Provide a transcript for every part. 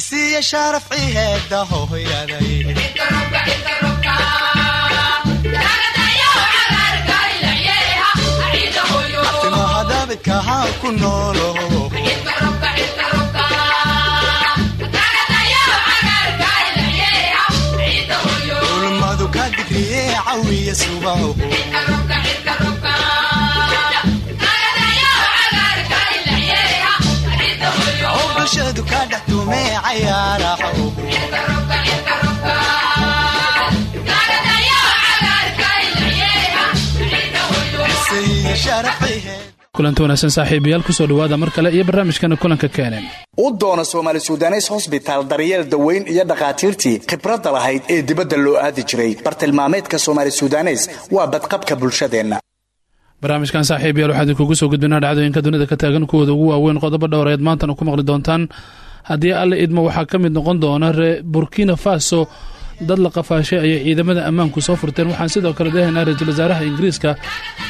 isiya sharafci heeda hooyaday aftimahadabidkahaa ku noolo ulmadu ka digriye cawiya subaho kulanti wanaagsan saaxiibayaal ku soo dhawaada mar kale iyo barnaamijkana kulanka keeneen u doona soomaali sudanes hosbitaal daryeel daweyn iyo dhakhaatiirtii khibradda lahayd ee dibadda loo aadi jiray. Bartilmaameedka soomaali sudanes waa badqabka bulshadeenna. Barnaamijkan saaxiibayaal waxaa idinkugu soo gudbinaa dhacdooyinka dunida ka taagan kuwooda ugu waaweyn qodobo dhowreed maantana ku maqli doontaan haddii alle idmo waxaa ka mid noqon doona ree burkina faso. Dad la qafaashay ayay ciidamada ammaanku soo furteen. Waxaan sidoo kale dahaynaa ra'iisul wasaaraha ingiriiska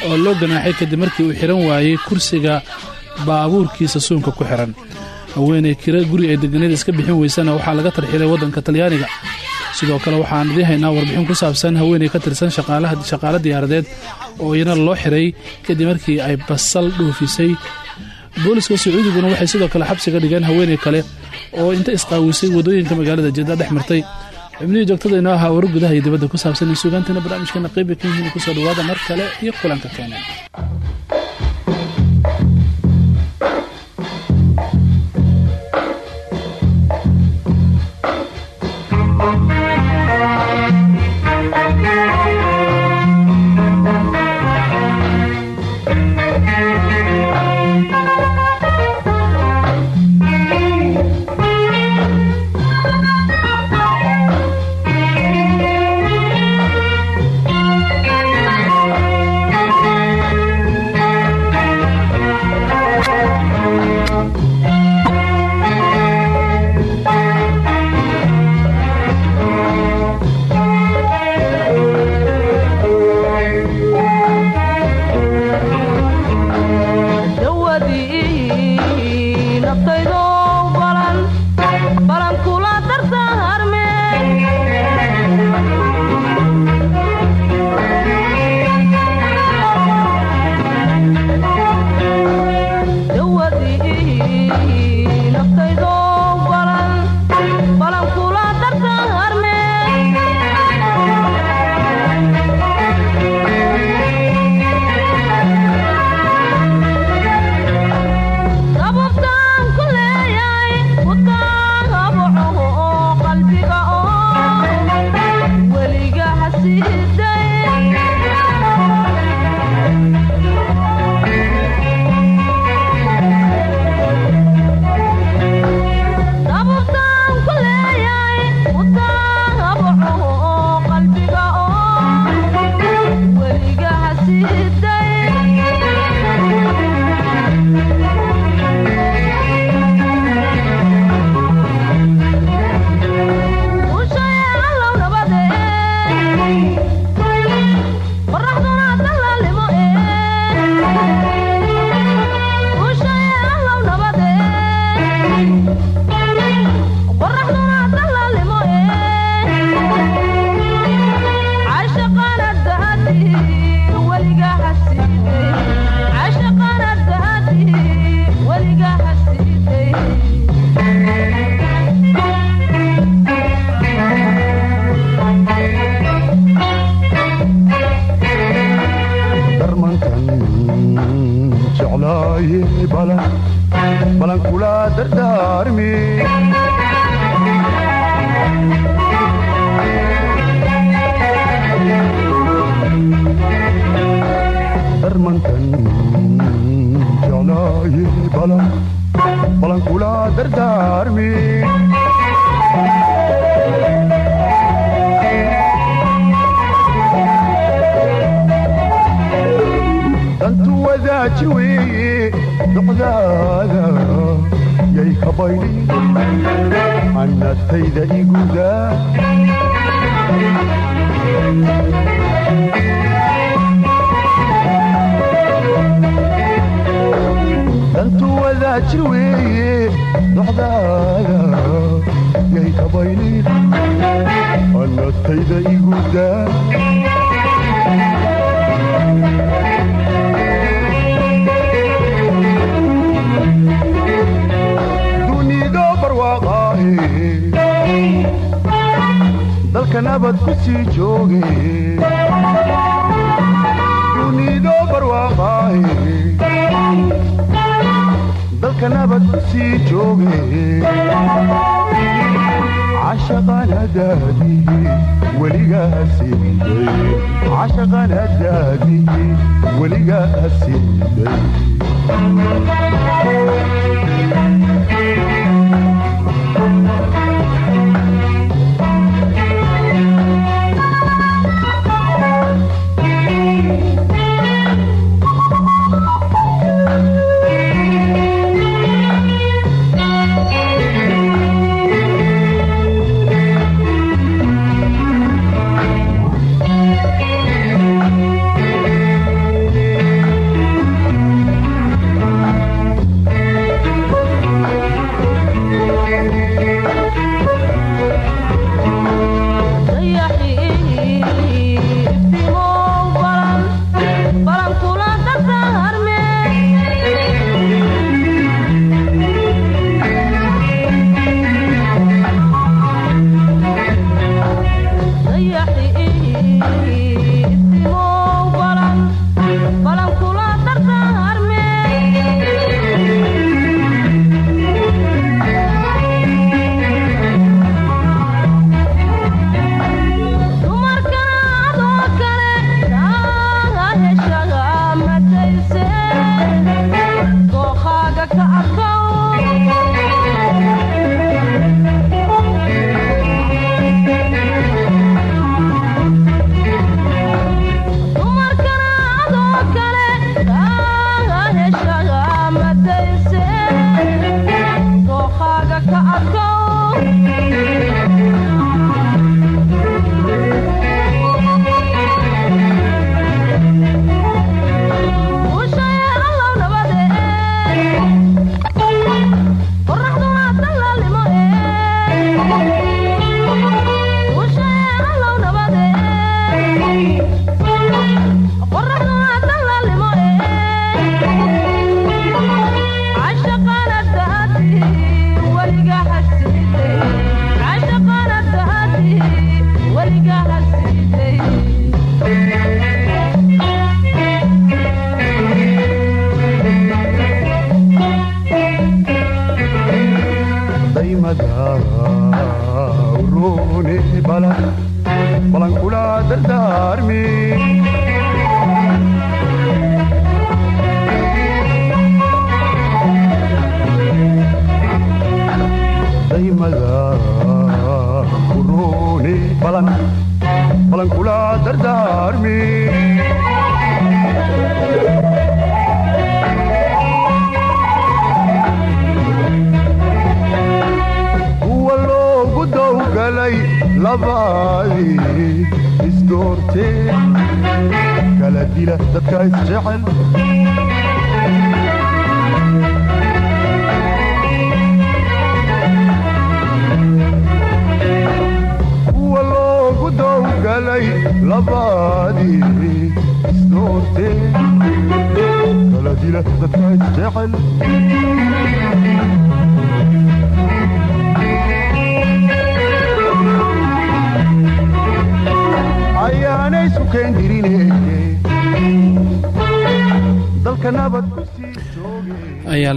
oo loo ganaaxay kadib markii uu xiran waayey kursiga baabuurkiisa suunka ku xiran. Haweeney kira guri ay deganeed iska bixin weysana waxaa laga tarxilay waddanka talyaaniga. Sidoo kale waxaan idii warbixin ku saabsan haweeney ka tirsan shaqaale diyaaradeed oo iyana loo xiray kadib markii ay basal dhoofisay booliska sacuudiguna waxay sidoo kale xabsiga dhigeen haweeney kale oo inta isqaawisay waddooyinka magaalada jedda dhex martay. Xubnihii joogtada inoo ahaa warar gudaha iyo dibadda ku saabsan iyo suugaanteena barnaamijkeena qayba ka yihiin ku soo dhawaada mar kale iyo kulanka keena jir weeye dhacdaada yay kabaynin allatayda igu daa dunido barwaaqaahe dalka nabad ku sii jooge dunido barwaaqaahe dalka nabad sii jooge siiday cashaqanadaadihi weligaa siiday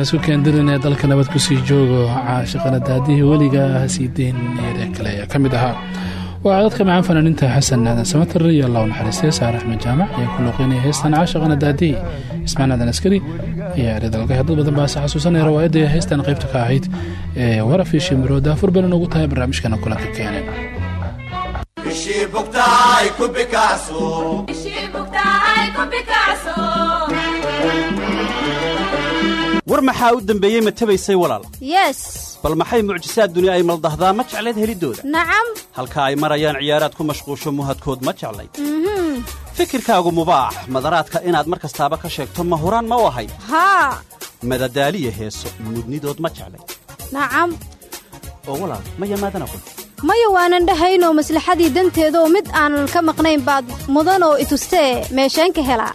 ayaa la isku keendirinaya dalka nabad ku sii joogo caashaqana daadihii weliga hasiideen eeda kale ayaa ka mid ahaa. Waa codadka macaan fanaaniinta xasan aadan samatar iyo allahu naxariistay saar axmed jaamac ayaa ku looqeynaya heestan caashaqana daadihii. Ismaan aadan askari ayaa eredalka dad badan baase xasuusanaya rawaayadda heestan qaybta ka ahayd ee warafii shimiro daafur bayna noogu tahay barnaamijkana kulanka keeneen maxaa u dembeeyey ma tabaysay walaal? Yes. Bal maxay mucjisaad duni ay maldahdaa ma jeclayd heliddooda nacam. Halka ay marayaan ciyaaraad ku mashquusho muhadkood ma jeclayd fikirkaagu mubaax madaraadka inaad mar kastaaba ka sheegto ma huraan ma u ahayd haa madadaaliya heeso mudnidood ma jeclayd nacam. Oo walaal ma yamaadan aqoon maya waanan dhahaynoo maslaxadii danteedaoo mid aanan ka maqnayn baad mudanoo itustee meesheen ka helaa.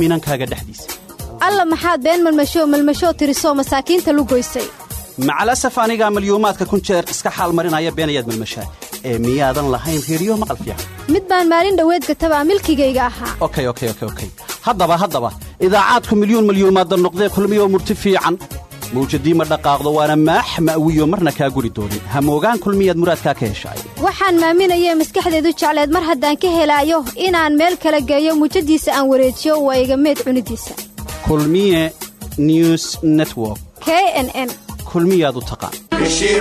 Minankaaga dhexdiisa alla maxaad been malmashoo malmashoo tirisoo masaakiinta lugoysay macalasaf anigaa malyuumaadka kun jeer iska xaal marinaya beenayaad malmashaa. Ee miyaadan lahayn reediyo maqal fiican. Mid baan maalin dhoweed katabaa milkigayga ahaa. Okey okey okey okey haddaba haddaba idaacaadku milyuun malyuumaadda noqdee kulmiyoo murti fiican. Mawjadii ma dhaqaaqdo waana maax ma'wiyo marna kaa guri doonin hamoogaan kulmiyaad muraadkaa ka heshaay waxaan maaminayee maskaxdeedu jecleed mar haddaan ka helaayo inaan meel kala geeyo mujadiisa aan wareejiyo waa iga meed cunidiisa kulmiye news network. K n n. Kulmiyaad u taqaan ishii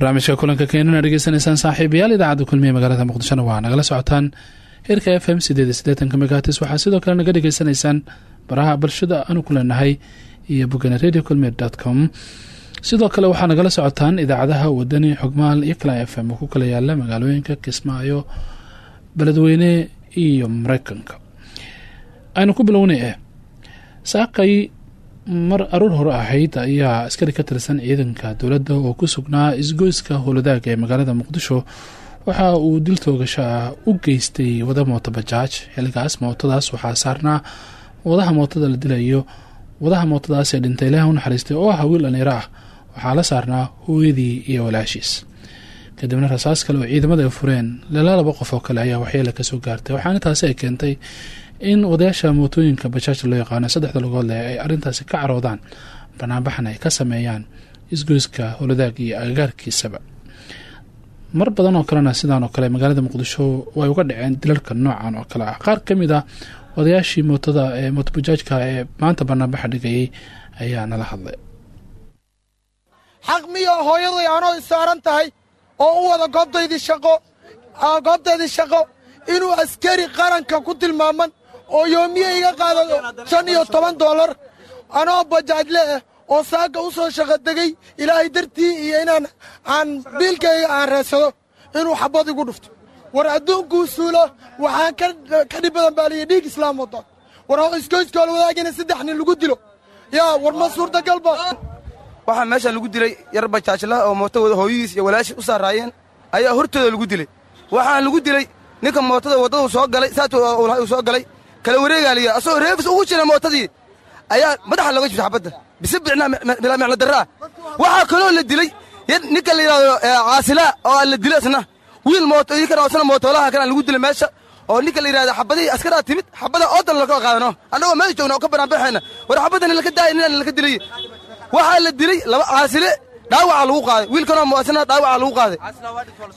barnaamijka kulanka keenana dhegeysanaysaan saaxiibayaal idaacadda kulmiye magaalada muqdishona waa nagala socotaan. Heerka f m sideediyosieetanka megahatis waxaa sidoo kale naga dhegeysanaysaan baraha bulshada aanu ku leenahay iyo bogana radio kulmiye dot com. Sidoo kale waxaa nagala socotaan idaacadaha wadani xogmaal iyo kala f m ku kala yaalla magaalooyinka kismaayo beledweyne iyo mareykanka aynu ku bilownay eh saaqay mar aruur hore ahayd ayaa askari ka tirsan ciidanka dowladda oo ku sugnaa isgoyska howladaaga ee magaalada muqdisho. Waxa uu dil toogasho ah u geystay wada mooto bajaaj. Xilligaas mootadaas waxaa saarnaa wadaha mootada la dilayo wadaha mootadaas ee dhintay ilaah u naxariistay oo ah wiil dhalinyaro ah. Waxaa la saarnaa hooyadii iyo walaashiis. Kadibna rasaas kale oo ciidamada ay fureen lala laba qof oo kale ayaa waxyeela ka soo gaartay. Waxaana taasi ay keentay in wadayaasha mootooyinka bajaajta loo yaqaano saddexda lugood leh ay arrintaasi ka caroodaan banaanbaxan ay ka sameeyaan isgoyska howladaag iyo agagaarkiisaba mar badan oo kalena sidaan oo kale magaalada muqdisho way uga dhaceen dilalka noocan oo kale ah. Qaar ka mid ah odayaashii mootada ee mootobajaajka ee maanta banaanbaxa dhigayay ayaa nala hadlay. Xaq miyo hooyaday anoo isaaran tahay oo u wada goobtaydii shaqo goobtaydii shaqo inuu askari qaranka ku tilmaaman oo yoomiye iga qaado shan iyo toban dollar anoo bajaajle ah oo saaka u soo shaqo degay ilaahay dartii iyo inaan aan biilkayga aan raadsado inuu xabad igu dhufto war adduunkuu suulo waxaan ka dhib badan baa liya dhiig islaam wada war iskoyskool wadaagina saddex nin lagu dilo yaa war ma suurtagalba waxaa meeshaan lagu dilay yar bajaajla oo mooto wada hooyadiis iyo walaashii u saaraayeen ayaa hortooda lagu dilay waxaan lagu dilay ninka mootada waddadu soo galay saat uu soo galay kala wareegaa liya asagoo reefis ugu jira mootadii ayaa madaxa looga jibta xabadda micno darraa. Waxaa kaloo la dilay ninka la yidhahdo caasilaa oo la dilay isna wiil mooto ii kana isna mootoolaha kana lagu dilay meesha oo ninka la yidhahdo xabadihii askaraa timid xabada oodan laka qaadano. Annagoo meesha joogna oo ka banaanbaxayna war xabadani laka daaya ninaan laka dilay. Waxaa la dilay laba caasile dhaawacaa lagu qaaday. Wiilkanoo muasina dhaawacaa lagu qaaday.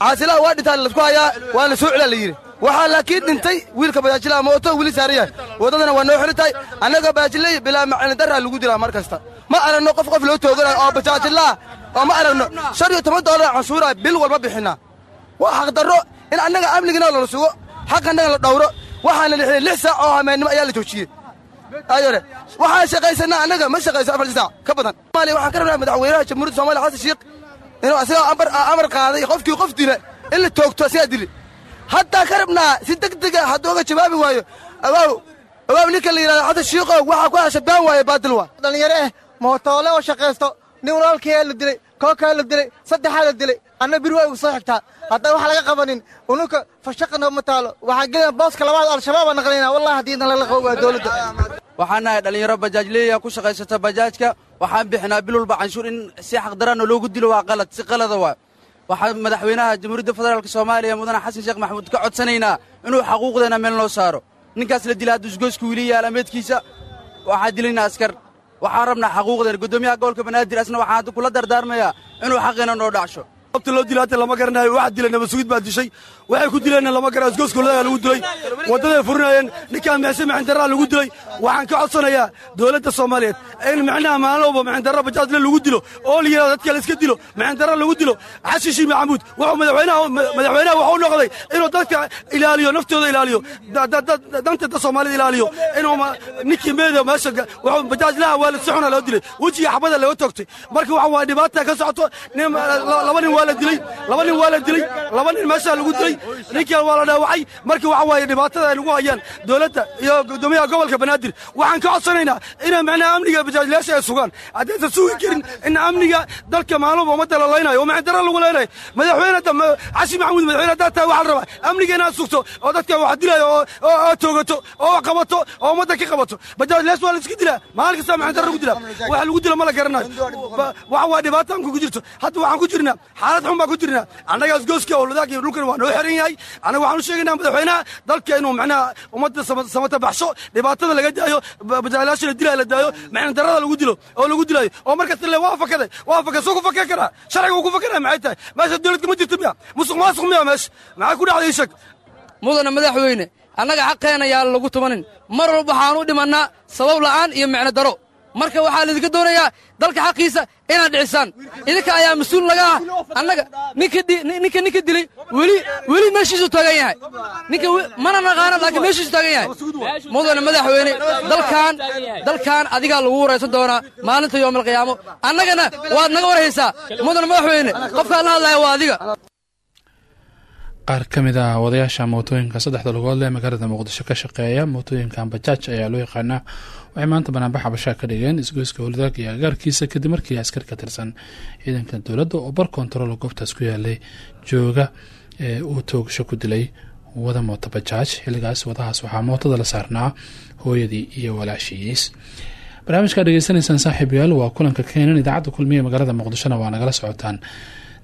Caasilaha waa dhintaa lasku hayaa waa la soo celaa la yidhi waxaa laakiin dhintay wiilka bajaajilaha mooto weli saaran yahay waa noo xiran tahay annaga bajaajiley bilaa macni darraa lagu dilaa mar kasta. Ma aragno qof qof loo tooganayo oo bajaajilaha oo ma aragno shan iyo toban doolar canshuuraa bil walba bixinaa. Waa xaqdarro in annaga amnigina lala sugo xaq annaga la dhowro. Waxaana la lix saac oo hameennimo ayaa la joojiyey. Ayore waxaan shaqaysanaa annaga ma shaqayso afar saac ka badan. Somaaliya waxaan ka rabnaa madaxweynaha jamhuuriyadda somaaliya xasan sheekh inuu asagoo amar amar qaaday qofkii qof dila in la toogto asigaa dili haddaan ka rabnaa si deg dega hadduu oga jawaabi waayo awaaw awaaw ninka la yidhahdo xasan shiiqow waxaa ku hashabaan waaye baadil waa dhallinyaro eh mootoole oo shaqaysto nin walaalkayaa la dilay kookaa la dilay saddexaa la dilay anna bir waa igu soo xigtaa. Haddaan wax laga qabanin ununka fashaqana ma taalo. Waxaa gelina booska labaad al-shabaabaa naqlinaa wallahi haddiidan lala qabo waa dowladda. Waxaan nahay dhallinyaro bajaajleeya ku shaqaysata bajaajka. Waxaan bixinaa bil walba canshuur in si xaqdarana loogu dilo waa qalad si qalada waa waxaan madaxweynaha jamhuuriyadda federaalk soomaaliya mudane xasan sheekh maxamuud ka codsanaynaa inuu xaquuqdeena meel noo saaro. Ninkaas la dila hadduu isgoysku wili yaalla meedkiisa. Waxaa dilayna askar. Waxaan rabnaa xaquuqdeena guddoomiyaha gobolka banaadir asna waxaan hadda kula dardaarmayaa inuu xaqeena noo dhacsho abta loo hadda lama garanayo waxa dilay nabasugid baa dishay. Waxay ku dileenna lama garanayo isgooskoodagaa lagu dilay. Waddaday furinayeen ninkaan mixse mixindarraa lagu dilay. Waxaan ka codsanayaa dowladda soomaaliyeed in micnaha maalin walba mixindarra bajaajle lagu dilo. Oo la yidhahdo dadka la iska dilo mixindarra lagu dilo. Xashishi maxamuud wuxuu madaxweynaha wuxuu noqday inuu dadka ilaaliyo naftooda ilaaliyo danta da soomaalida ilaaliyo. Inuu ninkii meeda meesha wuxuu bajaajlaha waa si xuna loo dilay. Wejiga xabada laga toogtay. Marka waxa waa dhibaata ka socoto laba nin waa la dilay laba nin waa la dilay laba nin meeshaa lagu dilay. Ninkan waa la dhaawacay marka waxa waaye dhibaatada ay nagu hayaan dowladda iyo guddoomiyaha gobolka banaadir. Waxaan ka codsanaynaa inay macnaha amniga bajaajlayaasha ay sugaan. Haddaysan sugi karin in amniga dalka maaluba ummadda la laynayo oo maxdara lagu laynayo madaxweyne xashi maxamuud madaxweyne haddaa tahay waxaa la rabaa amniga inaad sugto oo dadka wax dilayo oo toogato oo qabato oo ummadda ka qabato. Bajaajlayaas waa la iska dilaa maalin kasta maxdara lagu dilaa. Waxa lagu dila ma la garanayo. Waxa waa dhibaataan ku jirto. Hadda waxaan ku jirnaa xaalad ku jirnaa annaga isgooska owladaag iyo dhulkan waa noo xiran yahay. Annaga waxaan u sheegaynaa madaxweynaha dalka inuu macnaha ummadda samata baxsho dhibaatada laga daayo bajaalayaasha la dilaa la daayo macna darada lagu dilo oo lagu dilayo oo markasta le waa fakaday waa fakad soo ku fakeen karaa. Sharciga uu ku fakanaya maxay tahay? Meesha dowladka ma jirto miya? Musuq maasuq miya meesha maxaa ku dhacday ishag mudana madaxweyne annaga xaqeena yaa lagu tumanin. Mar walba waxaan u dhimannaa sabab la'aan iyo micno daro marka waxaa laydinka doonayaa dalka xaqiisa inaad dhicisaan. Idinka ayaa mas'uul naga ah. Annaga ninka ninka dilay weli weli meeshiisuu taagan yahay. Ninka mana naqaana laakiin meeshiisu taagan yahay. Mudane madaxweyne dalkaan dalkaan adigaa lagu waraysan doonaa maalinta yoomalqiyaamo annagana waad naga warhaysaa. Mudane madaxweyne qofkaan la hadlaya waa adiga. Qaar ka mid ah wadayaasha mootooyinka saddexda lugood leh magaalada muqdisho ka shaqeeya mootooyinkan bajaaj ayaa loo yaqaanaa waxay maanta banaanbax habashaa ka dhigeen isgoyska howladaag iyo agaarkiisa kadib markii askar ka tirsan ciidanka dowladda oo bar kontarool goobtaas ku yaalay jooga ee uu toogasho ku dilay wada mooto bajaaj. Xilligaas wadahaas waxaa mootada la saarnaa hooyadii iyo walaashiyiis. Barnaamijkaa dhegeysanaysaan saaxiib yaal waa kulanka keenan idaacadda kulmiya ee magaalada muqdishona waa nagala socotaan.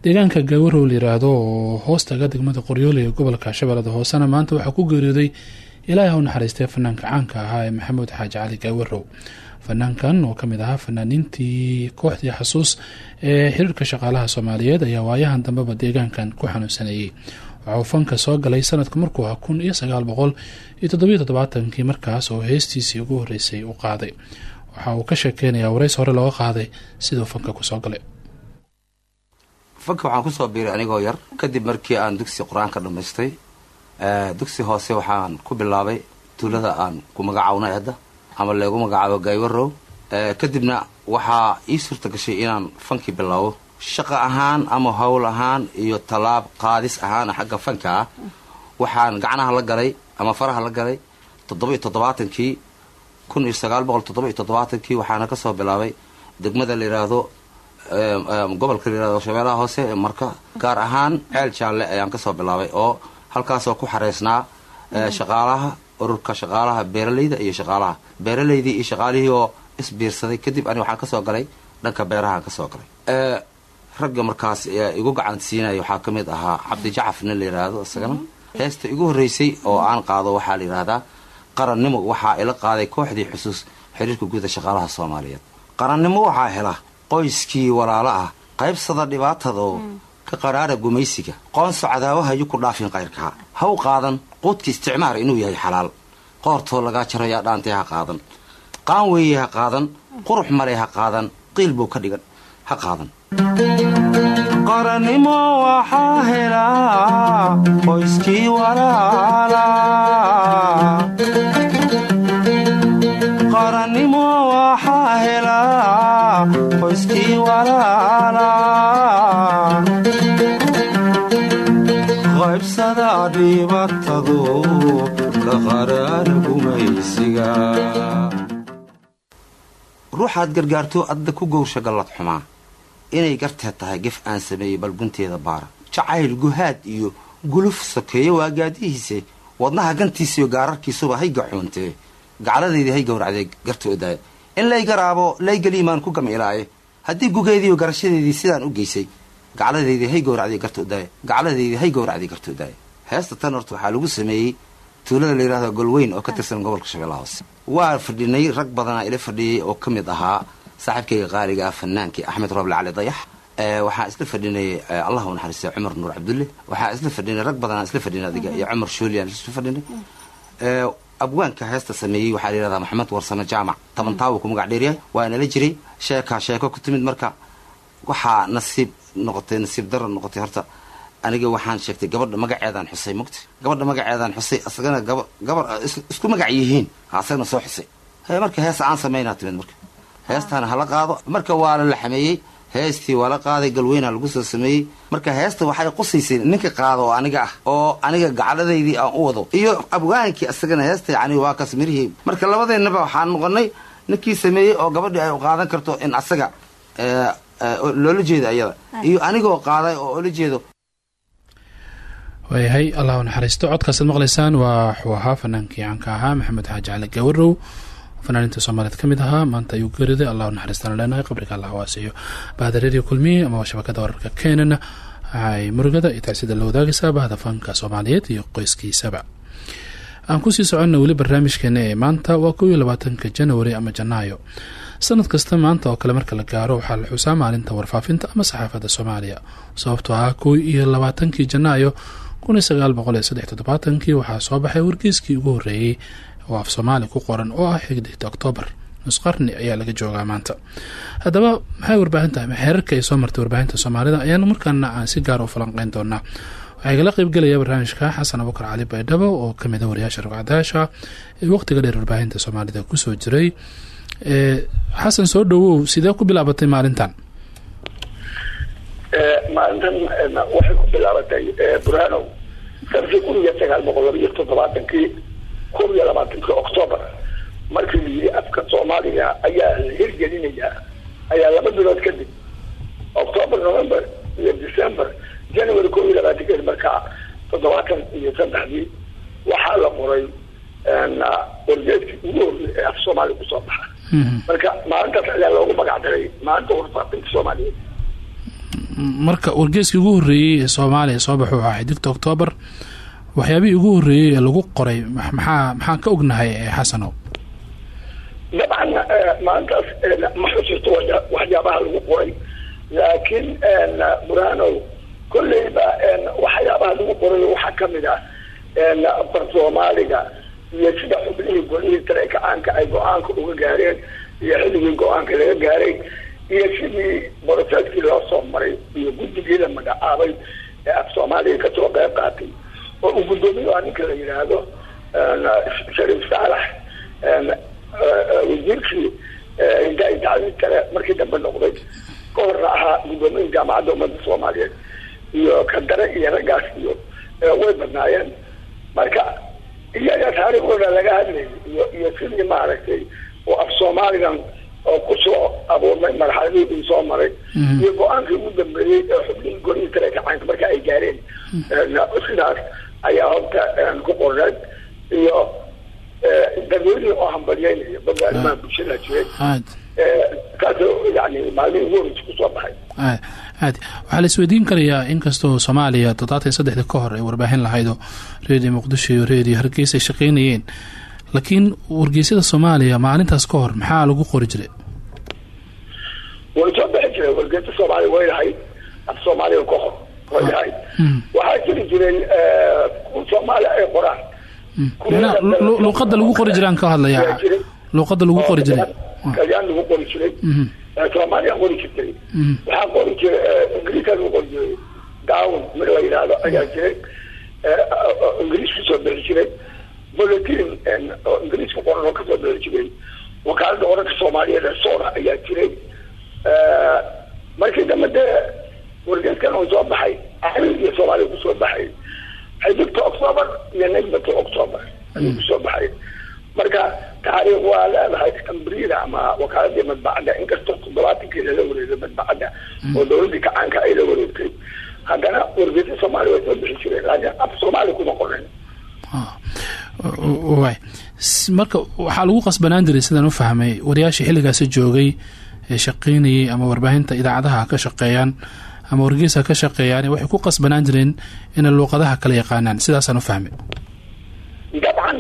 Deegaanka gawarow la yiraahdo oo hoostaga degmada qoryoole ee gobolka shabeellada hoosena maanta waxaa ku geeriyooday ilaahay u naxariistay fanaanka caanka ahaa ee maxamuud xaaji cali gawarow fanaankan oo ka mid ahaa fanaaniintii kooxdii xasuus ee xiriirka shaqaalaha soomaaliyeed ayaa waayahan dambeba deegaankan ku xanuunsaneeyey. Waxauu fanka soo galay sanadka markuu ahaa kun iyo sagaal boqol iyo toddobiyo toddobaatankii markaas oo heestiisii ugu horeysay u qaaday. Waxa uu ka sheekeynayaa warays hore looga qaaday siduu fanka ku soo galay. Fanka waxaan ku soo biiray anigoo yar kadib markii aan dugsi qur'aanka dhammaystay dugsi hoose waxaan ku bilaabay tuulada aan ku magacawnay hadda ama leegu magacaabo gaywarow kadibna waxaa ii suurta gashay inaan fankii bilaabo. Shaqo ahaan ama howl ahaan iyo tallaab qaadis ahaan xagga fanka ah waxaan gacnaha la galay ama faraha la galay toddoba-iyo toddobaatankii kun iyo sagaal boqol toddoba-iyo toddobaatankii waxaana ka soo bilaabay degmada la yidhaahdo gobolka layirahdo shabeellaha hoose marka gaar ahaan ceel jaalle ayaan ka soo bilaabay oo halkaasoo ku xareysnaa shaqaalaha ururka shaqaalaha beeralayda iyo shaqaalaha. Beeralaydii iyo shaqaalihii oo isbiirsaday kadib ani waxaan ka soo galay dhanka beerahaan ka soo galay. Ragga markaas igu gacansiinaya waxaa ka mid ahaa cabdi jacaf nin la yidhaahdo isagana. Heesta igu horreysay oo aan qaado waxaa la yidhaahdaa qarannimo waxaa ila qaaday kooxdii xusuus xiriirka guuda shaqaalaha soomaaliyeed. Qarannimo waxaa hela qoyskii walaalo ah qaybsada dhibaatadoo ka qaraara gumaysiga. Qoonso cadaawahayu ku dhaafin qayrkaa ha. U qaadan quudka isticmaar inuu yahay xalaal. Qoortoo lagaa jarayaa dhaantay ha qaadan. Qaan weeye ha qaadan qurux male ha qaadan qiil buu ka dhigan. Ha qaadan. Qarannimo waxaa helaa qoyskii walaala. Qarannimo waxaa helaa qoyskii walaala dhibatadu ka qaraara gumaysiga ruuxaad gargaarto adda ku gowrsha gallad xumaa inay garteed tahay gef aan sameeyey balgunteeda baara jacayl guhaad iyo guluf sokeeyo waa gaadihiise wadnaha gantiisiyo gaararkiisuba hay gaxoontee gacladaydii hay gowracdee garta odaaya in lay garaabo laygeliimaan ku gamilaaye haddii gugeediiyo garashadeedii sidaan u geysay gacladeydii hay gowracdee garta odaaya gacladeydii hay gowracdee garta odaaya heesta tan horta waxaa lagu sameeyey tuulada la yidhahdo golweyn oo ka tirsan gobolka shabeellaha hoose waa fadhinay rag badanaa ila fadhiyey oo ka mid ahaa saaxiibkayga qaaliga ah fanaankii axmed roble cali dayax. Waxaan isla fadhinay allah u naxariistay cumar nuur cabdulle. Waxaan isla fadhinay rag badanaan isla fadhinay adiga iyo cumar shooli aan isla fadhinay. Abwaanka heesta sameeyey waxaa la yidhahdaa maxamed warsame jaamac. Tabantaawo ku magac dheeryahay waa inala jiray. Sheekaa sheeko ku timid marka. Waxaa nasiib noqotay nasiib daro noqotay horta aniga waxaan sheegtay gabadha magaceedaan xusay mugti. Gabadha magaceedaan xusay asagana gaba gabar is- isku magac yihiin. Asagana soo xusay. He marka heesa aan samaynaa timid marka. Heestaana hala qaado. Marka waa la laxameeyey heestii waa la qaaday galweynaa lagu soo sameeyey. Marka heesta waxay qusaysay ninka qaado oo aniga ah oo aniga gacladaydii aan u wado. Iyo abwaankii asagana heesta yani waa kas mirihii. Marka labadeennaba waxaan noqonay ninkii sameeyey oo gabadhii ay qaadan karto in asaga eh, eh, oo loola jeedo ayada. Iyo anigoo qaaday oo oola jeedo waayahay allah naxariisto. Codkaasaad maqlaysaan waa wuxuu ahaa fanaankii caanka ahaa maxamed xaaji cali gawarow fanaaninta soomaaliyeed ka mid ahaa maanta ayuu geeriday allah u naxariistaan leenahay qabriga allah waasiyo bahda radio ama shabakada wararka keenana. Waxay murugada iyo tacsida la wadaagaysaa bahda fanka soomaaliyeed iyo qoyskiisaba. Aan ku sii soconna weli barnaamijkeena ee maanta waa kow iyo labaatanka janawari ama janaayo. Sanad kasta maanta oo kale marka la gaaro waxaa la xusaa maalinta warfaafinta ama saxaafadda soomaaliya. Sababtoo ah kow iyo labaatankii janaayo toddobaatankii waxaa soo baxay wargeyskii ugu horreeyey oo af soomaali ku qoran oo ah xigdigta oktoobar nus qarni ayaa laga joogaa maanta. Haddaba maxay warbaahin tahay xeerarka ay soo martay warbaahinta soomaalida? Ayaana markaana aan si gaar u falanqeyn doonaa waxaa igala qeybgelaya barnaamijka xasan abukar cali baydhabo oo ka mid a wariyaasha rogcadaasha ee waqtiga dheer warbaahinta soomaalida ku soo jiray. Xasan soo dhawow sidee ku bilaabatay maalintan maalintan waxay ku bilaabatay burhanow. Sanadkii kun iyo sagaal boqol laba iyo toddobaatankii kun iyo labaatankii octoobar markii la yidhi afka soomaaliga ayaa la hirgelinayaa ayaa laba bilood kadib octoobar november iyo december january kun iyo labaatankeed markaa toddobaatan iyo saddexdii waxaa la qoray wargeedkii ugu horreeyay ee af soomaaliya ku soo baxa. Marka maalintaas ayaa loogu magac daray maalinta warfaafinta soomaaliyeed marka wargeeskii ugu horreeyey ee soomaaliya soo baxuu ahaa xigdigta oktoobar waxyaabihii ugu horreeyey ee lagu qoray ma- maxaa maxaan ka ognahay xasanow dabcan maalintaas ma xusuusto waxyaabaha lagu qoray. Laakiin burhanow kolleyba waxyaabaha lagu qoray waxaa ka mid ah bar soomaaliga iyo sida xubnihii golihii tareenka caanka ay go'aanka uga gaareen iyo xilligii go'aanka laga gaaray iyo sidii boroseeskii loo soo maray iyo guddigii la magacaabay ee af soomaaliya ka soo qeyb qaatay. Oo uu guddoomiye waa ninka la yidhaahdo shariif saalax wasiirkii hidaa iyo tacliin kale markii dambe noqday. Ka horna ahaa guddoomiye jaamacadda ummadda soomaaliyeed iyo kadare iyo raggaas iyo way badnaayeen. Marka iyaga taariikhdooda laga hadlayay iyo iyo sidii maaragtay oo af soomaaligan oo ku soo abuurmay marxaladii uu soo maray. Iyo go'aankii ugu dambeeyey ee xubnihii golihii tareenka caanka marka ay gaareen sidaas ayaa horta ku qorneed iyo dadweynihii oo hambalyeynaya badbaadimaha bulshada jiray aad. Kaasoo yani maalmihii ugu horeysa ku soo baxay aad aad. Waxaa la isweydiin karayaa inkastoo soomaaliya toddobaatan iyo saddexda ka hor ay warbaahin lahaydoo reediyo muqdisho iyo reediyo hargeysa ay shaqeynayeen. Laakiin wargeysyada soomaaliya maalintaas ka hor maxaa lagu qori jiray way soo bixi jiray wargeesa soomaaliya way lahayd af soomaaliya ka hor way lahayd waxaa jiri jiray kuwa soomaaliya ay qoraan macnaha lu- luuqadda lagu qori jiraan ka hadlayaa luuqadda lagu qori jiray. Kalyaan lagu qori jiray. Soomaaliya qori jirtay waxaa qori jiray ingiriiska lagu qori jiray down mid la yidhaahdo ayaa jiray ingiriisku soo bixi jiray bulletin oo ingiriisku qoran oo ka soo bixi jiray wakaalada oranka soomaaliyeed ee sora ayaa jiray markii dambe dee wargeeskan uu soo baxay. Iyo soomaaliya ku soo baxay. Xidibta octoobar iyo najbata octoobar ayuu ku soo baxay. Marka taariikh waa leedahay ambriida ama wakaaladii madbacadda inkastoo toddobaatankii lala wareegay madbacadda oo dowladdii kacaanka ay la wareegtay. Haddana wargeesa soomaaliya way soo bixi jireen. Laakiin af soomaaliya kuma qoran S- marka waxaa lagu qasbanaan jiray sidaan u fahmay wariyaashii xilligaasi joogay ee shaqeynayay ama warbaahinta idaacadaha ka shaqeeyaan ama wargeysa ka shaqeeyaan waxay ku qasbanaan jireen inay luuqadaha kala yaqaanaan. Sidaasaan u dabcan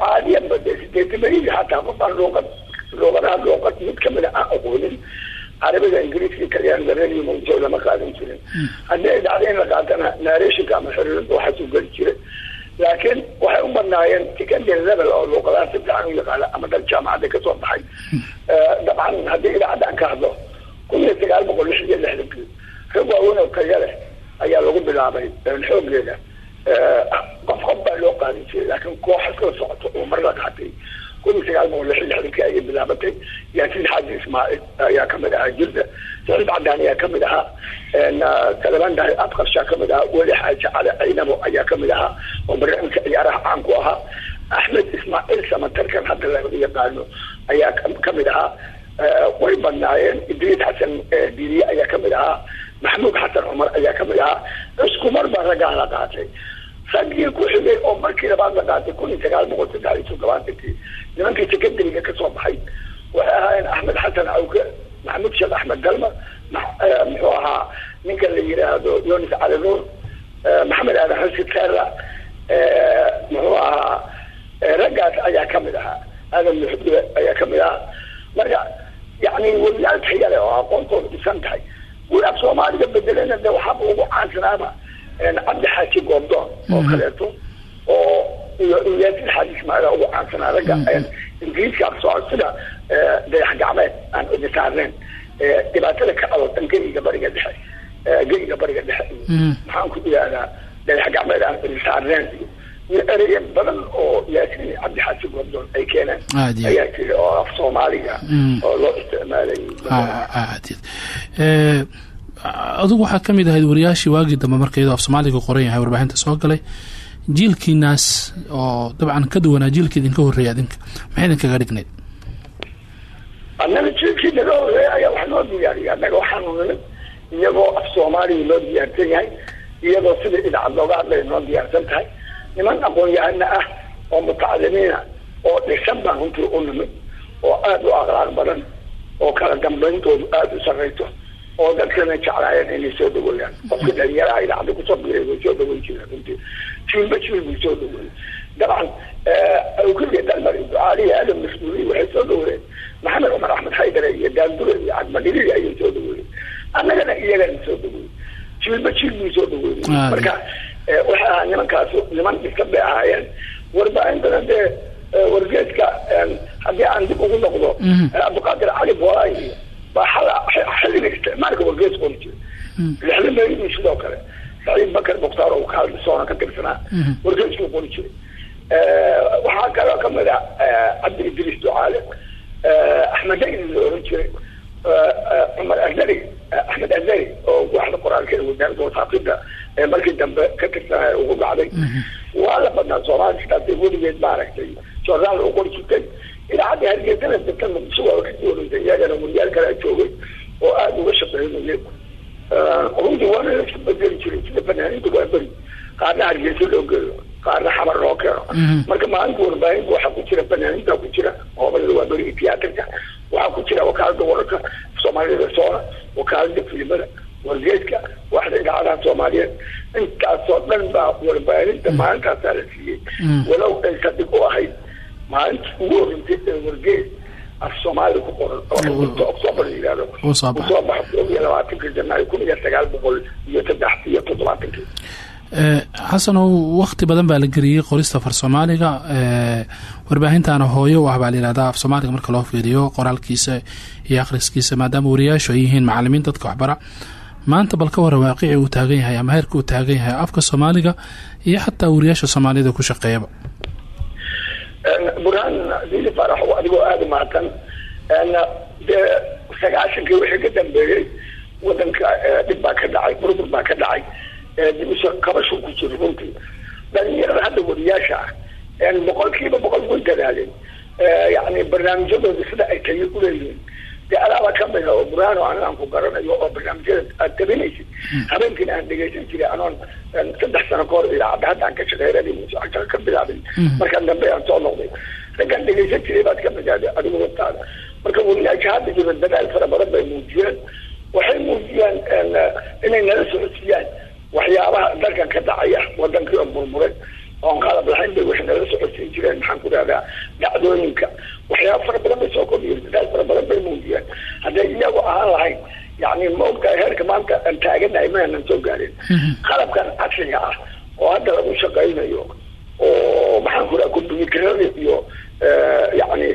caadiyanba dee sideetamayadii xataa qofaan luuqad luuqadaha luuqad mid kamida aan aqoonin carabiga ingiriiska talyaaniga radio mawjo lama qaadan jirin. Haddii ay dhacday in la qaatana narrationka ama xiriirada waxaas u geli jiray laakiin waxay u badnaayeen secondary level oo luuqadaha si fiican u yaqaana ama dad jaamacadda ka soo baxay. Dabcan haddii idaacaddan ka hadlo kun iyo sagaal boqol lix iyo lixdankii rag waaweyn oo taya leh ayaa lagu bilaabay xooggeeda. Qof qof baa loo qaadin jiray laakiin kooxas kala socoto oo mar la qaatay. Kun iyo sagaal boqol lix iyo lixdankii ayay bilaabatay. Yaasiin xaaji ismaaciil ayaa ka mid ahaa jirda saciid cadaan ayaa ka mid ahaa talabandahay adqarshaa ka mid ahaa weli xaaji cali ciinabo ayaa ka mid ahaa oo barnaamijka ciyaaraha caan ku ahaa axmed ismaaciil samatarkan hadda laga yaqaano ayaa ka mid ahaa way badnaayeen idriis xasan diiriye ayaa ka mid ahaa maxamuud xasan cumar ayaa ka mid ahaa isku mar baa raggaa la qaatay raggii ku xigay oo markii labaad la qaatay kun iyo sagaal boqol saddex iyo toddobaatankii nimankii secondariga ka soo baxay waxay ahaayeen axmed xasan awke maxamuud sheekh axmed dalma muxuu ahaa ninka la yidhaahdo yonis cali nuur maxamed aadan xasi terra muxuu ahaa raggaas ayaa ka mid ahaa. Aadan muxudube ayaa ka mid ahaa. Marka yani weliyaal tayale oo aqoontooda dhisan tahay af soomaaliga bedelena de waxaaba ugu caansanaaba cabdi xaaji goobdoon oo kaleeto oo iyo yaasin xaaji ismaaciil ugu caansanaa ragga ingiriiska soo sida dayax gacmeed aan cidi saarneyn dhibaatada ka adoortan geriga bariga dhexe. Geriga bariga dhexe. Maxaan ku yidhahdaa dayax gacmeed aan cidi saarneyn iyo ereyo badan oo yaasin cabdi xaaji goobdoon ay keeneen. Ayaa jira oo af soomaaliga oo loo isticmaalay. Adugu waxaa ka mid ahayd wariyaashii waagii dambe marka iyadoo af soomaaliga qoran yahay warbaahinta soo galay jiilkiinaas oo dabcan ka duwanaa jiilkii idinka horreeya adinka maxay idinkaga dhignayd? Annaga jiilkii naga horreeya ayaa wax noo diyaariya annaga waxaanu nimid iyagoo af soomaaliga loo diyaarsan yahay iyadoo sida idaacad looga hadlaya noo diyaarsan tahay. Niman aqoon-yahana ah oo mutacalimiina oo dhisan baan runtii u nimid oo aada u aqlaaq badan oo kala dambayntoodu aada u sarrayto oo dadkana jeclaayeen inay soo dhaweeyaan qofka dhalinyaraha idaacadda ku soo biray way soo dhaweyn jireen runtii jiilba jiil buu soo dhaweeyey dabcan awkiliya dalmar iyo ducaaliya aadam mas'uuliyi waxay soo dhaweeyeen maxamed cumar axmed xaydare iyo daandure iyo cadmadhilili ayay soo dhaweeyeen annagana iyagana soo dhaweeyey jiilba jiil buu soo dhaweeyey marka waxay ahaa nimankaas niman dhisan bay ahaayeen warbaahintana dee wargeeska haddii aan dib ugu noqdo cabdiqaadir cali boolaay iyo xilliga isticmaalka wargees qori jiray lixda meeyadii sidoo kale saciid bakar mukhtaar oo kaalsoona ka tirsanaa. Wargeeskuu qori jiray waxaa kaloo ka mid ah cabdi idriis ducaale. Axmed dayni la oran jiray. Cumar azari axmed azari oo waaxda qoraalka ee wasaaradda wasaaqida ee markii dambe ka tirsanaa ugu dhacday. Waa la badnaa soomaali sidaasay weligeed maaragtay jornaal u qori jirtay idaacadda hargeysana dadkan muqdisho waa ka sii wareysay iyagana wariyaal kalea joogay oo aada uga shaqeynayay runtii waana la isku bedeli jiray sida fanaaniinta waa beri qaarna hargeysa loo geeyo qaarna xamar loo keeno. Marka maalinta warbaahinta waxaa ku jira fanaaniinta ku jira hoobalada waa beri tiyaatarka waxaa ku jira wakaalada wararka soomaalida soona wakaalada filimada wargeeska waxda idaacadaha soomaaliyeed. Intaasoo dhan baa warbaahinta maalintaasaa la siiyey walow ay sadig u ahayd maalinta ugu horreysay ee wargees af soomaaliya ku qoran oo octoobar la yidhahdo u soo baxo koob iyo labaatankii janaayo kun iyo sagaal boqol iyo saddex iyo toddobaatankii xasanow wakti badan baa la geliyey qorista far soomaaliga warbaahintaana hooyo u ah baa layihahdaa af soomaaliga marka loo fiiriyo qoraalkiisa iyo akhriskiisa maadaama wariyaashu ay yihiin macalimiin dadka waxbara maanta bal ka waran waaqicii uu taagan yahay ama heerka uu taagan yahay afka soomaaliga iyo xataa wariyaasha soomaalida ku shaqeeyaba burhaan dili farax adigoo aada mahadsan dee sagaashankii wixii ka dambeeyey wadanka dhib baa ka dhacay burbur baa ka dhacay dibusha kabashu ku jiro runtii dhalinyarada hadda wariyaasha ah boqolkiiba boqol way dadaaleen yani barnaamijyadooda sida ay tayo uleeyihiin dee adaaba ka mid a oo burhaan oo aniga aan ku garanayo oo barnaamijyada aad tabinaysid habeenkiina aan dhegaysan jiray anoon saddex sano kahor idaacadda hadda aan ka shaqeynay musaca ka bilaabin markaan dambe aan soo noqday raggaan dhegaysan jiray baad ka midaada adigu wataada marka wariyaasha hadda jira dadaal fara badan bay muujiyeen waxay muujiyeen inay nala socodsiiyaan waxyaabaha dalkan ka dhacaya wadankii oo burburay oon qalab lahayn bay waxay nala socodsiin jireen maxaan ku dhahdaa? Dhacdooyinka. Waxyaaba fara badan bay soo kordhiyeen dadaal fara badan bay muujiyeen. Hadday iyagu ahaan lahayn yani ma ogtahay heerka maanta aan taaganahay maanan soo gaarin qalabkan casriga ah oo hadda lagu shaqaynayo oo maxaan ku raha combyuutarada iyo yani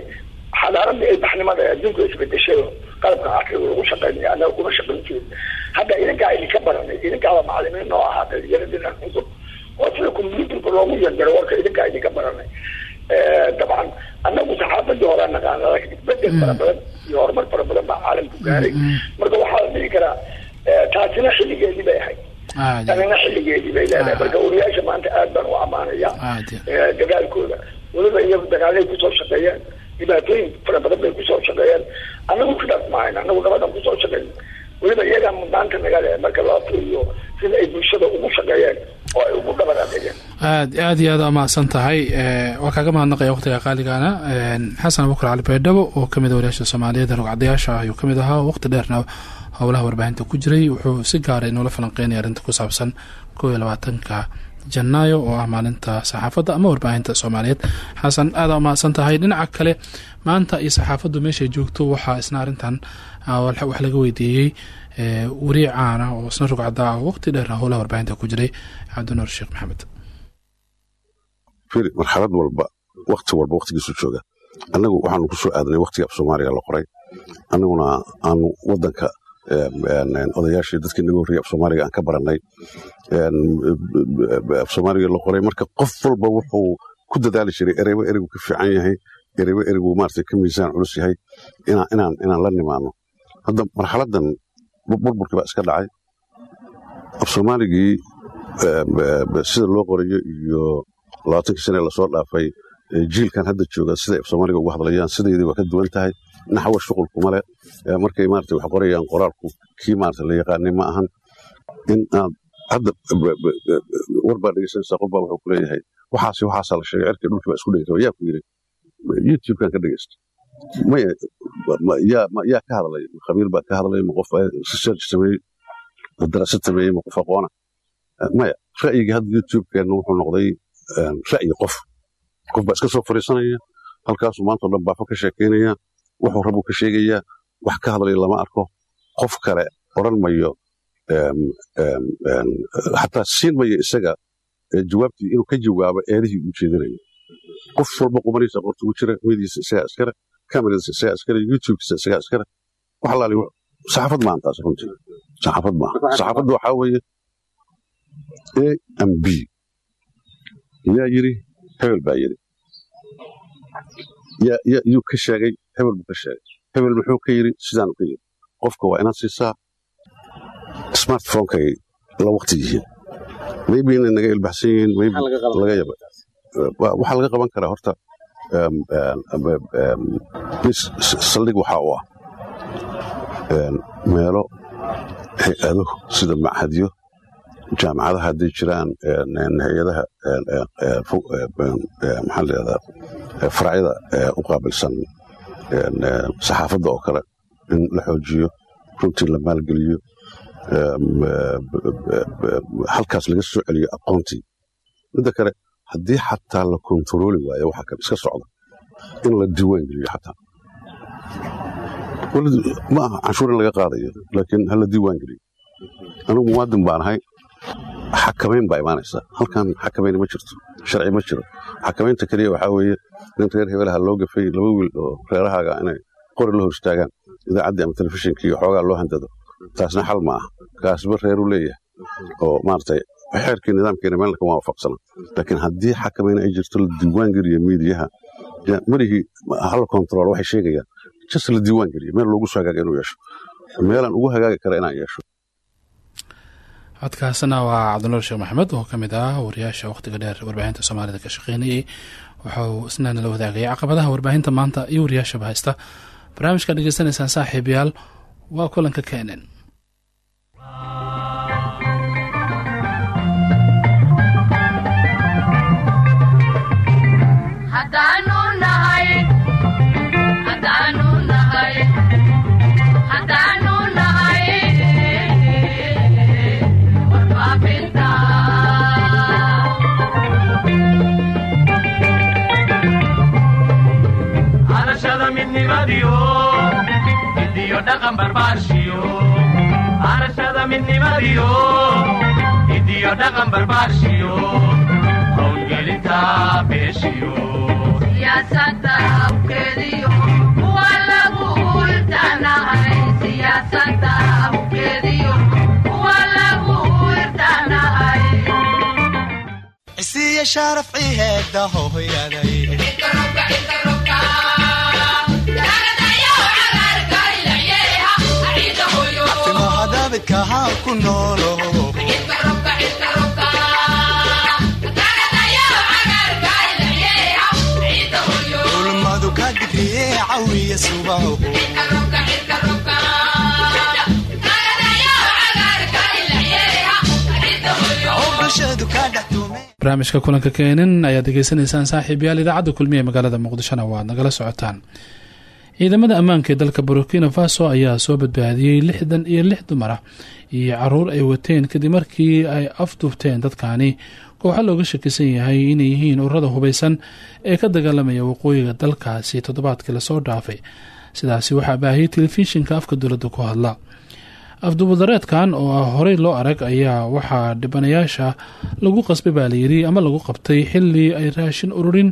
xadaaradda ilbaxnimada ee adduunka isbedeshay qalabka casriga lagu shaqaynayo annaga kuma shaqayn jirin. Hadda idinkaa idinka baranay idinkaaba macalimiin noo ahaa dhalinyaradinaan cusub oo sida combyuutarka loogu yandaro warka idinkaa idinka baranay dabcan annagu saxaafadii horaa naqaana laakiin isbeddel fara badan iyo horumar fara badan baa caalamku gaaray marka waxaa la dhihi karaa taasina xilligeedii bay ahayd tanina xilligeedii bay leedahay marka wariyaasha maanta aad baan u ammaanaya dagaalkooda weliba iyagu dagaalay ku soo shaqeeyeen dhibaatooyin fara badan bay ku soo shaqeeyeen annagu sidaas maahayn annagu nabadan ku soo shaqeyn weliba iyagaa mudnaanta naga leh marka loo fiiriyo sida ay bulshada ugu shaqeeyeen oo ay ugu dhabar adeegeen aad aad iyo aad aa mahadsan tahay waa kaaga mahadnaqaya waqtiga qaaligaana. Xasan abukar cali baydhabo oo ka mid a wariyaasha soomaaliyeed rogcadayaasha ah ayuu ka mid ahaa. Waqti dheerna howlaha warbaahinta ku jiray. Wuxuu si gaara inoola falanqeynaya arrinta ku saabsan kow iyo labaatanka janaayo oo ah maalinta saxaafadda ama warbaahinta soomaaliyeed. Xasan aada umahadsan tahay. Dhinaca kale maanta iyo saxaafaddu meeshay joogto waxaa isna arrintan wax laga weydiiyey wariye caana oo isna rugcada ah. Waqti dheerna howlaha warbaahinta ku jiray cabdinuur sheekh maxamed. Marxalad walba wakti walba waktigiisu jooga. Annagu waxaanu ku soo aadanay waktiga af la qoray. Annaguna aanu wadanka odayaashii dadkii naga horreyay af soomaaliga aan ka barannay. Af soomaaliga la qoray marka qof walba wuxuu ku dadaali jiray ereyba ereygu ka fiican yahay ereyba ereygu maarata ka miisaan culus yahay. Inaan la nimaano hadda marxaladan burburkii baa iska dhacay. Af soomaaligii sida loo qorayo iyo labaatankii sane la soo dhaafay jiilkan hadda jooga siday af soomaaliga uga hadlayaan sidaydii waa ka duwan tahay naxwo shuqulkuma le. Markay maarata wax qorayaan qoraalku kii maarata la yaqaanay ma ahan. In aad hadda war baa baa wuxuu ku leeyahay. Waxaasaa la sheegay cirkii dhulkii baa isku dhegeysa yaa ku yidhi youtubekan ka dhegeysta. maya yaa ka hadlay khabiir baa ka hadlay ma qof research sameeyey ma daraasad sameeyey ma qof aqoona. Maya ra'yigii hadda youtubekeenna wuxuu noqday ra'yi qof. Qof baa iska soo fariisanaya halkaasuu maanta o dhan baafo ka sheekeynaya wuxuu rabuu ka sheegayaa wax ka hadlaya lama arko. Qof kale odran mayo xataa siin mayo isaga jawaabtii inuu ka jawaabo eedihii uu jeedinayo qof walba qubaniisa qorta jira mediisa isagaa iskale kameradiisa isagaa iskale youtubekiisa isagaa iskale wax alaali saxaafad maahan taas runtii saxaafad maaha saxaafadda waxaa weeye a m b. Yaa yiri hebel baa yiri. Yuu ka sheegay hebel buu ka sheegay. Hebel muxuu ka yiri sidaanu ka yiri. Qofka waa inaad siisaa smartphonekay la waqti yihiin. Maybe inay naga ilbaxsan yihiin maybe laga yaba waxaa laga qaban karaa horta saldhig waxaa u ah. Meelo hay'ado sida machadyo jaamacadaha hadday jiraan hay'adaha maxaa layihahdaa faracyada u qaabilsan saxaafadda oo kale in la xoojiyo runtii la maalgeliyo halkaas laga soo celiyo aqoontii. Midda kale haddii xataa la kontarooli waayo waxa kale iska socda in la diiwaan geliyo xataa. Ma aha canshuur in laga qaadayo laakiin ha la diiwaan geliyo. Anigu muwaadin baan ahay xakamayn baa imaanaysa. Halkan xakamayn ma jirto sharci ma jiro. Xakamaynta keliya waxaa weeye nin reer hebelaha loo gafay laba wiil oo reerahaaga inay qori la hor istaagaan idaacaddii ama telefishinkii iyo xoogaa loo handado taasna xal ma aha. Kaasba reeru leeyahay oo maaragtay xeerkii nidaamkeena meel kama waafaqsana laakiin haddii xakamayn ay jirto la diiwaan geliyo miidiyaha marihii hala kontarool waxay sheegayaan jas la diiwaan geliyo meel loogu soo hagaaga inuu yeesho. Meelaan ugu hagaagi kara inaan yeesho. Codkaasna waa cabdinuur sheekh maxamed oo ka mid ah wariyaasha wakhtiga dheer warbaahinta soomaalida ka shaqeynayay. Waxauu isna nala wadaagaya caqabadaha warbaahinta maanta iyo wariyaashaba haysta barnaamijkaad dhegeysanaysaan saaxiib waa kulanka kenen midnimadiyo midiyo dhaqan barbaarshiyo barashada midnimadiyo hidiyo dhaqan barbaarshiyo howlgelinta beeshiyo hawkeediyo lagu hawkeediyo lagu sharaf ciheeda hooyaday ha ku noolo ulmadu ka cawiya subaho barnaamijka kulanka keenan ayaad degeysanaysaan saaxiibayaal idaacadda kulmiya ee magaalada muqdishona waad nagala socotaan ciidamada ammaanka ee dalka burkina faso ayaa soo badbaadiyey lixdan iyo lix dumar iyo carruur ay wateen kadib markii ay afduubteen dadkani kooxa looga shakisan yahay inay yihiin ururada hubeysan ee ka dagaalamaya waqooyiga dalkaasi toddobaadkii la soo dhaafay. Sidaasi waxaa baahiyey telefishinka afka dowladda ku hadla. Afduubadareedkan oo ah horey loo arag ayaa waxaa dhibanayaasha lagu qasbay baa layiri ama lagu qabtay xili ay raashin ururin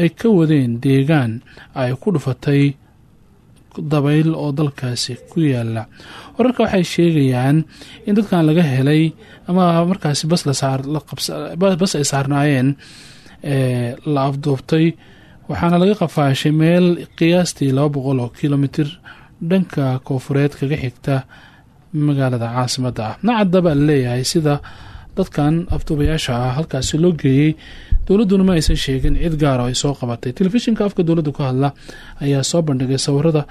ay ka wadeen deegaan ay ku dhufatay dabayl oo dalkaasi ku yaalla wararka waxay sheegayaan in dadkan laga helay ama markaasi bas ay saarnaayeen la afduubtay waxaana laga qafaashay meel qiyaastii laba boqol oo kilomitir dhanka koofureed kaga xigta magaalada caasimadda ah nacadda baa la leeyahay sida dadkan afduubayaasha ah halkaasi loo geeyey dowladduna ma aysan sheegin cid gaara ay soo qabatay. Telefishinka afka dowladda ku hadla ayaa soo bandhigay sawirada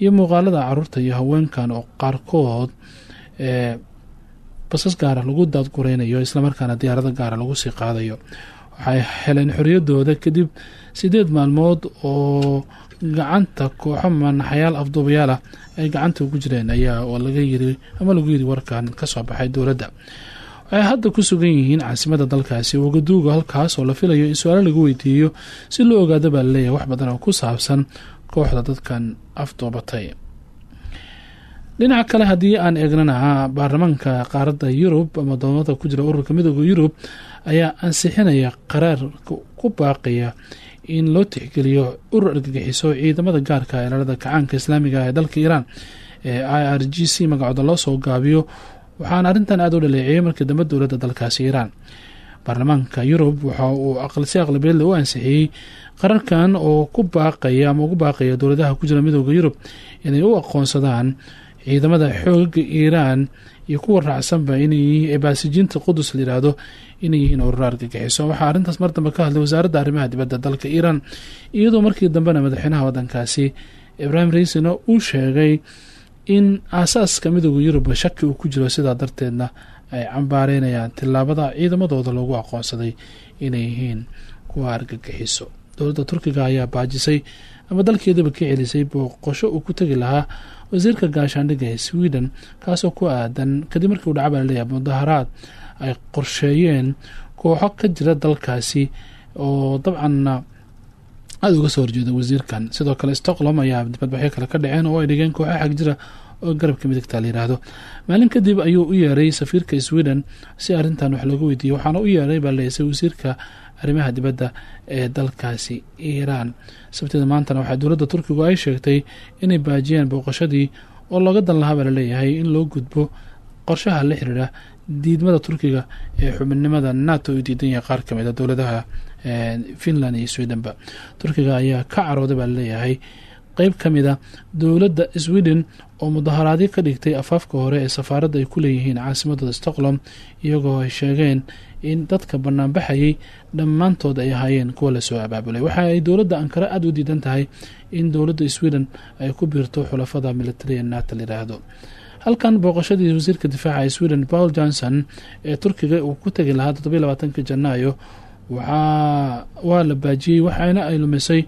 iyo muuqaalada carruurta iyo haweenkan oo qaarkood ee basas gaara lagu daadgureynayo islamarkaana diyaarado gaara lagu sii qaadayo. Waxay heleen xoriyadooda kadib sideed maalmood oo gacanta kooxo manaxayaal afduubayaal ah ay gacanta ugu jireen ayaa laga yiri ama lagu yiri warkan ka soo baxay dowladda waxay hadda ku sugan yihiin caasimada dalkaasi. Wagaduuga halkaas oo la filayo in su'aalo lagu weydiiyo si loo ogaado baa la leeyahay wax badan oo ku saabsan kooxda dadkan afduubatay dhinaca kale haddii aan eegnana baarlamaanka qaaradda yurub ama doomada ku jira ururka midooda yurub ayaa ansixinaya qaraar ku baaqaya in loo tixgeliyo urur argagixiso ciidamada gaarka ilaalada kacaanka islaamiga ee dalka iiraan ee i r g c magacooda loo soo gaabiyo waxaana arrintan aada u dhaleeceeyay markii dambe dowladda dalkaasi iiraan. Baarlamaanka yurub waxa uu aqalsi aqlabeedle u ansixiyey qararkan oo ku baaqaya ama ugu baaqaya dowladaha ku jira midooda yurub inay u aqoonsadaan ciidamada xooga iiraan iyo kuwa raacsanba inay baasijiinta qudus layidhaahdo inay yihiin ururo argagixiso waxaa arrintaas mar dambe ka hadlay wasaaradda arrimaha dibadda dalka iiraan iyadoo markii dambena madaxweynaha wadankaasi ibraahim raisina uu sheegay in aasaaska midooda yurubba shaki uu ku jiro sidaa darteedna ay cambaareynayaan tillaabada ciidamadooda loogu aqoonsaday inay yihiin kuwa argagixiso dowladda turkiga ayaa baajisay ama dalkeedaba ka celisay booqosho uu ku tegi lahaa wasiirka gaashaandhigga ee sweden kaasoo ku aadan kadib markii uu dhacba la leeyahay mudaharaad ay qorsheeyeen kooxo ka jira dalkaasi oo dabcanna aada uga soo horjeeda wasiirkan. Sidoo kale stockholm ayaa dibadbaxyo kale ka dhaceen oo ay dhigeen kooxo xag jira oo garabka midigta la yiraahdo. Maalin kadib ayuu u yeeray safiirka sweden si arrintan wax looga weydiiyey waxaana u yeeray baa leeyahay wasiirka arrimaha dibadda ee dalkaasi iiraan sabtida maantana waxaa dowladda turkigu ay sheegtay inay baajiyeen booqashadii oo looga dan lahaa baa la leeyahay in loo gudbo qorshaha la xiriira diidmada turkiga ee xubinimada nato u diidan yahay qaar ka mid a dowladaha finland iyo swedenba turkiga ayaa ka carooday baa la leeyahay qeyb ka mid a dowladda sweden oo mudaharaadyo ka dhigtay afaafka hore ee safaaradda ay ku leeyihiin caasimadooda stockholm iyagoo ay sheegeen in dadka banaanbaxayay dhammaantood ay ahaayeen kuwa la soo abaabulay. Waxa ay dowladda ankara aada u diidan tahay in dowladda sweden ay ku biirto xulafada militariga nato layidhaahdo halkan booqashadii wasiirka difaaca ee sweden paul johnson ee turkiga uu ku tegi lahaa toddobiy labaatanka janaayo waa la baajiyey waxaana ay lumisay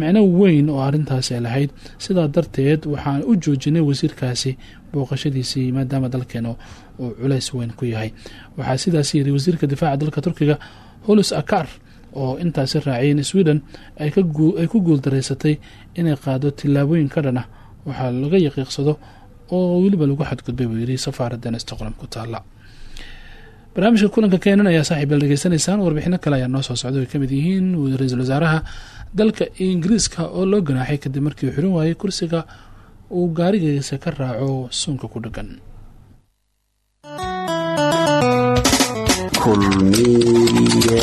micno weyn oo arrintaasi ay lahayd. Sidaa darteed waxaan u joojinay wasiirkaasi booqashadiisii maadaama dalkeena uu culays weyn ku yahay. Waxaa sidaas yiri wasiirka difaaca dalka turkiga holus akar oo intaasi raaciyay in sweden ay ku guuldareysatay inay qaado tillaabooyin ka dhan ah. Waxaa laga yaqiiqsado oo weliba lagu xadgudbay buu yidhi safaaraddan stockholm ku taala barnaamijka kulanka keenan ayaa saaxiib yaal dhegeysanaysaan. Warbixino kale ayaa noo soo socda ay ka mid yihiin ra'iisul wasaaraha dalka ingiriiska oo loo ganaaxay kadib markii uu xiran waayey kursiga uu gaarigiisa ka raaco suunka ku dhagan kulmiye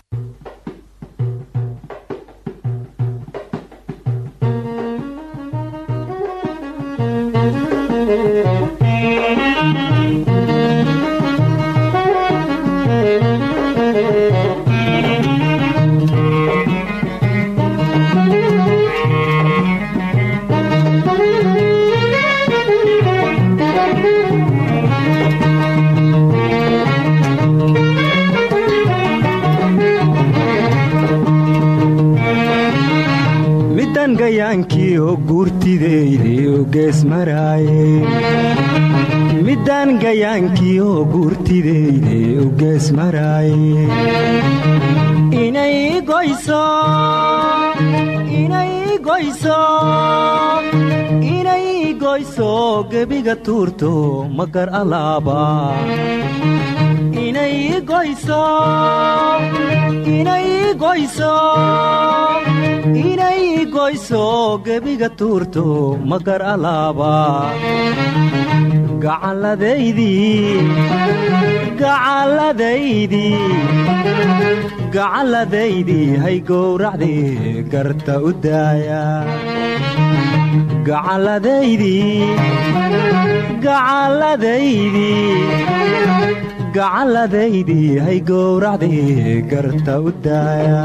gayaankii oo guurtideyday oo gees maraaye midaan gayaankii oo guurtideyday oo gees maraaye inay goyso inay goyso inay goyso gebiga tuurto magar alaaba inay goyso gebiga tuurto magar alaaba gacalladaydii hay gowracdii garta u daaya gacalladaydii gacalladaydii hay gowracdii garta u daaya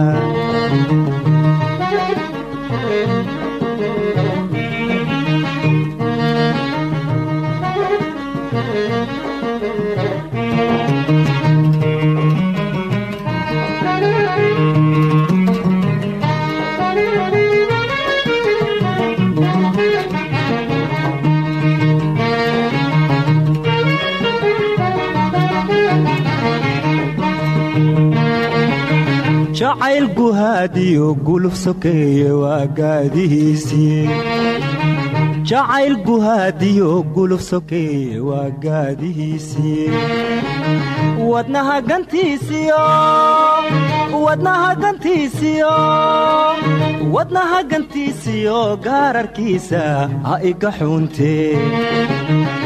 jacayl guhaadiyo guluf sokeeye waa gaadihiisii wadnaha gantiisiyo gaararkiisa ha iga xuuntee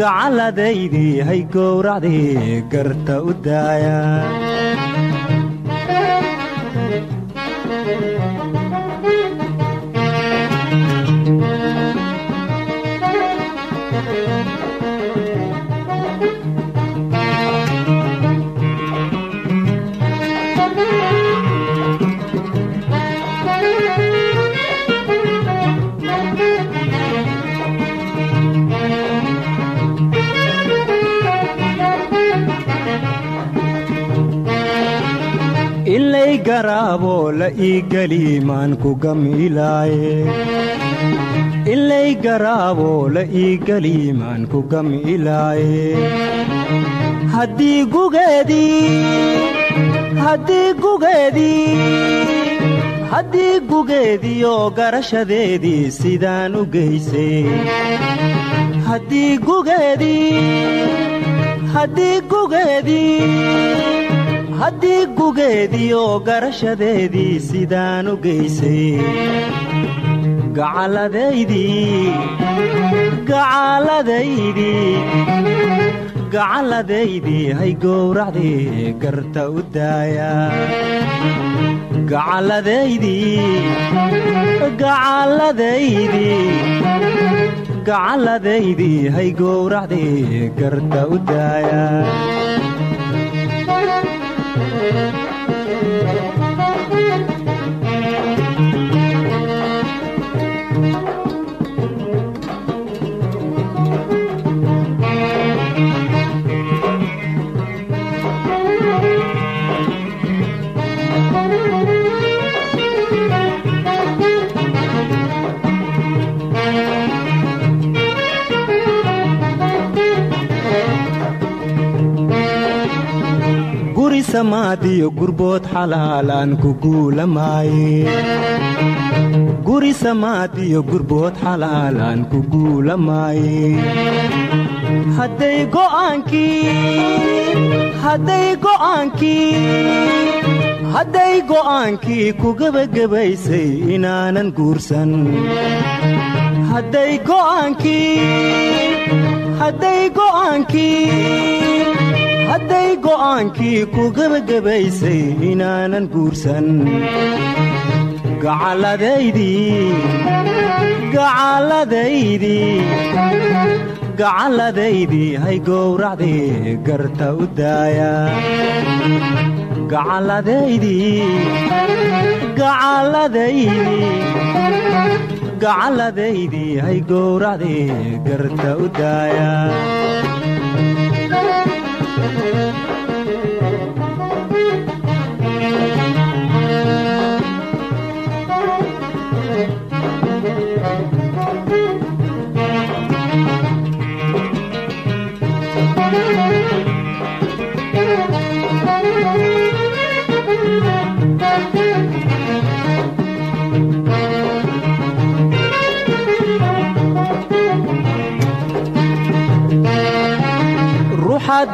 gacalladaydii hay gowracdii garta u daaya ilay garaaboo la ii geli maan ku gamilaaye haddii gugeedii haddii gugeedii haddii gugeediyo garashadeedii sidaan u geysay haddii gugeedii haddii gugeedii haddii gugeediyo garashadeedii sidaan u geysay gacalladaydii gacalladaydii gacalladaydii hay gowracdii garta u daaya gacalladaydii hay gowracdii garta u daaya guri samaadiyo gurbood xalaalaan ku guulamaaye samaadiyo gurbood xalaalaan ku guulamaaye hadday go'aankii ku gebagabaysay inaanan guursan hadday go'aankii ku gebagabaysay inaanan guursan gacalladaydii hay gowracdii garta u daaya gacalladaydii hay gowracdii garta u daaya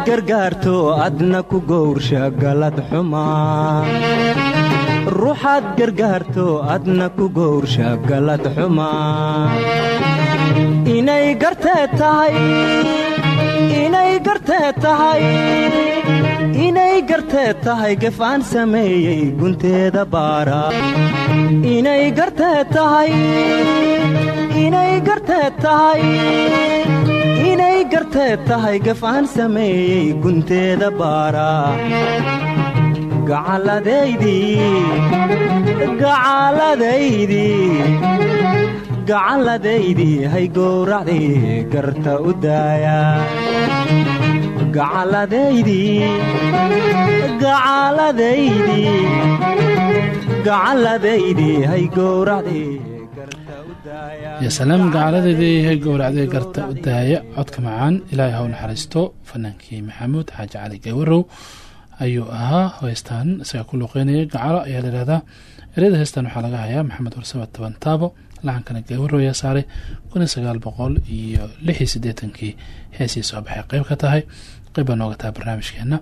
gargaarto adna ku gowrsha galad xumaa ruuxaad gargaarto adna ku gowrsha galad xumaa inay gartee tahay inay gartee tahay inay gartee tahay gefaan sameeyey gunteeda baara. Inay gartee tahay inay gartee tahay inay gartee tahay gafaan sameeyey gunteeda baara. Gacalladaydii hay gowracdii garta u daaya. Gacalladaydii hay gowracdii yo salaam gacaladeedii hay gowracday garta u daaya codka macaan ilaahay ha u naxariisto fanaankii maxamuud xaaji cali gawarow ayuu ahaa heystaan isagaa ku luuqeynaya gacalo ayaa layihahdaa ereyada heystaan waxaa laga hayaa maxamed warsaba toban taabo lacankana ayaa saaray kun sagaal boqol iyo lix iyo siddeetankii heesii soo baxay. Qeyb ka tahay qeyb nooga taha barnaamijkeena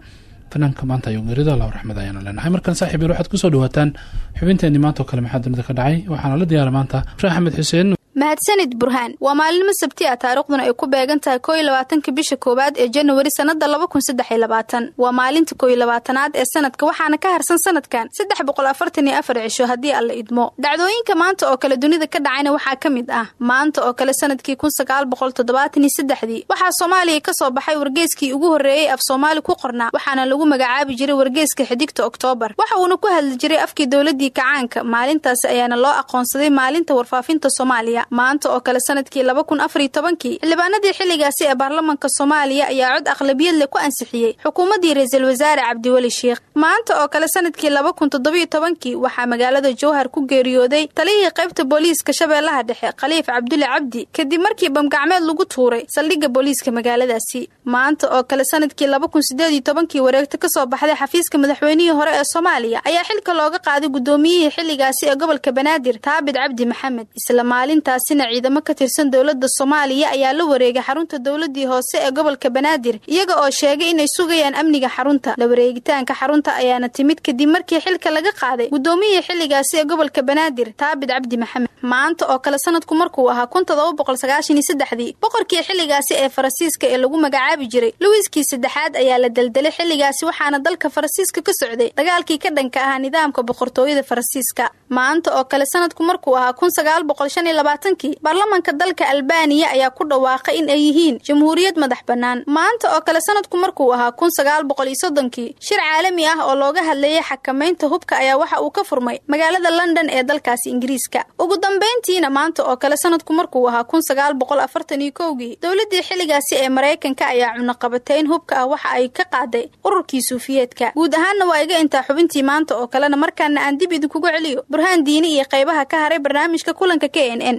fanaanka maanta ayuu geerido allahu raxmad ayaanu leenahay. Markan saaxiib yeel waxaad ku soo dhawaataan xubinteenii maanta oo kale maxaa dunida ka dhacay? Waxaana la diyaara maanta sheekh axmed xuseen mahadsanid burhaan waa maalinimo sabti ah taariikhduna ay ku beegan tahay koo iyo labaatanka bisha koowaad ee januari sannada laba kun saddex iyo labaatan. Waa maalinta koo iyo labaatanaad ee sanadka waxaana ka harsan sanadkan saddex boqol afartan iyo afar cisho haddii alla idmo. Dhacdooyinka maanta oo kale dunida ka dhacayna waxaa ka mid ah maanta oo kale sannadkii kun sagaal boqol toddobaatan iyo saddexdii waxaa soomaaliya ka soo baxay wargeeskii ugu horreeyey af soomaali ku qornaa waxaana lagu magacaabi jiray wargeeska xidigta oktoobar waxa uuna ku hadli jiray afkii dowladii kacaanka maalintaasi ayaana loo aqoonsaday maalinta warfaafinta soomaaliya maanta oo kale sannadkii laba kun afariyo tobankii xildhibaanadii xilligaasi ee baarlamanka soomaaliya ayaa cod aqlabiyad leh ku ansixiyey xukuumaddii ra'iisul wasaare cabdiweli sheikh. Maanta oo kale sannadkii laba kun toddobiyo tobankii waxaa magaalada jowhar ku geeriyooday taliyihii qaybta booliiska shabeellaha dhexe khaliif cabdulle cabdi kadib markii bamgacmeed lagu tuuray saldhigga booliiska magaaladaasi. Maanta oo kale sannadkii laba kun sideed iyo tobankii wareegto ka soo baxday xafiiska madaxweynihii hore ee soomaaliya ayaa xilka looga qaaday guddoomiyihii xilligaasi ee gobolka banaadir taabid cabdi maxamed isla maalinta intaasina ciidamo ka tirsan dowladda soomaaliya ayaa la wareegay xarunta dowladii hoose ee gobolka banaadir iyaga oo sheegay inay sugayaan amniga xarunta. La wareegitaanka xarunta ayaana timid kadib markii xilka laga qaaday gudoomiyihii xilligaasi ee gobolka banaadir taabid cabdi maxamed. Maanta oo kale sanadku markuu ahaa kun todoba boqol sagaashan iyo saddexdii boqorkii xilligaasi ee faransiiska ee lagu magacaabi jiray. Luwiskii saddexaad ayaa la deldelay xilligaasi waxaana dalka faransiiska ka socday dagaalkii ka dhanka ahaa nidaamka boqortooyada faransiiska. Maanta oo kale sanadku markuu ahaa kun sagaal boqol shan iyo labaatankii baarlamanka dalka albaniya ayaa ku dhawaaqay in ay yihiin jamhuuriyad madax bannaan maanta oo kale sanadku markuu ahaa kun sagaal boqol soddonkii shir caalami ah oo looga hadlayay xakamaynta hubka ayaa waxa uu ka furmay magaalada london ee dalkaasi ingiriiska. Ugu dambayntiina maanta oo kale sanadku markuu ahaa kun sagaal boqol afartan iyo kowgii dowladii xilligaasi ee maraykanka ayaa cunaqabateyn hubka ah waxa ay ka qaaday ururkii suufiyeedka. Guud ahaanna waa iga intaa xubintii maanta oo kalena markaana aan dib idinkugu celiyo burhaan diini iyo qaybaha ka haray barnaamijka kulanka k n n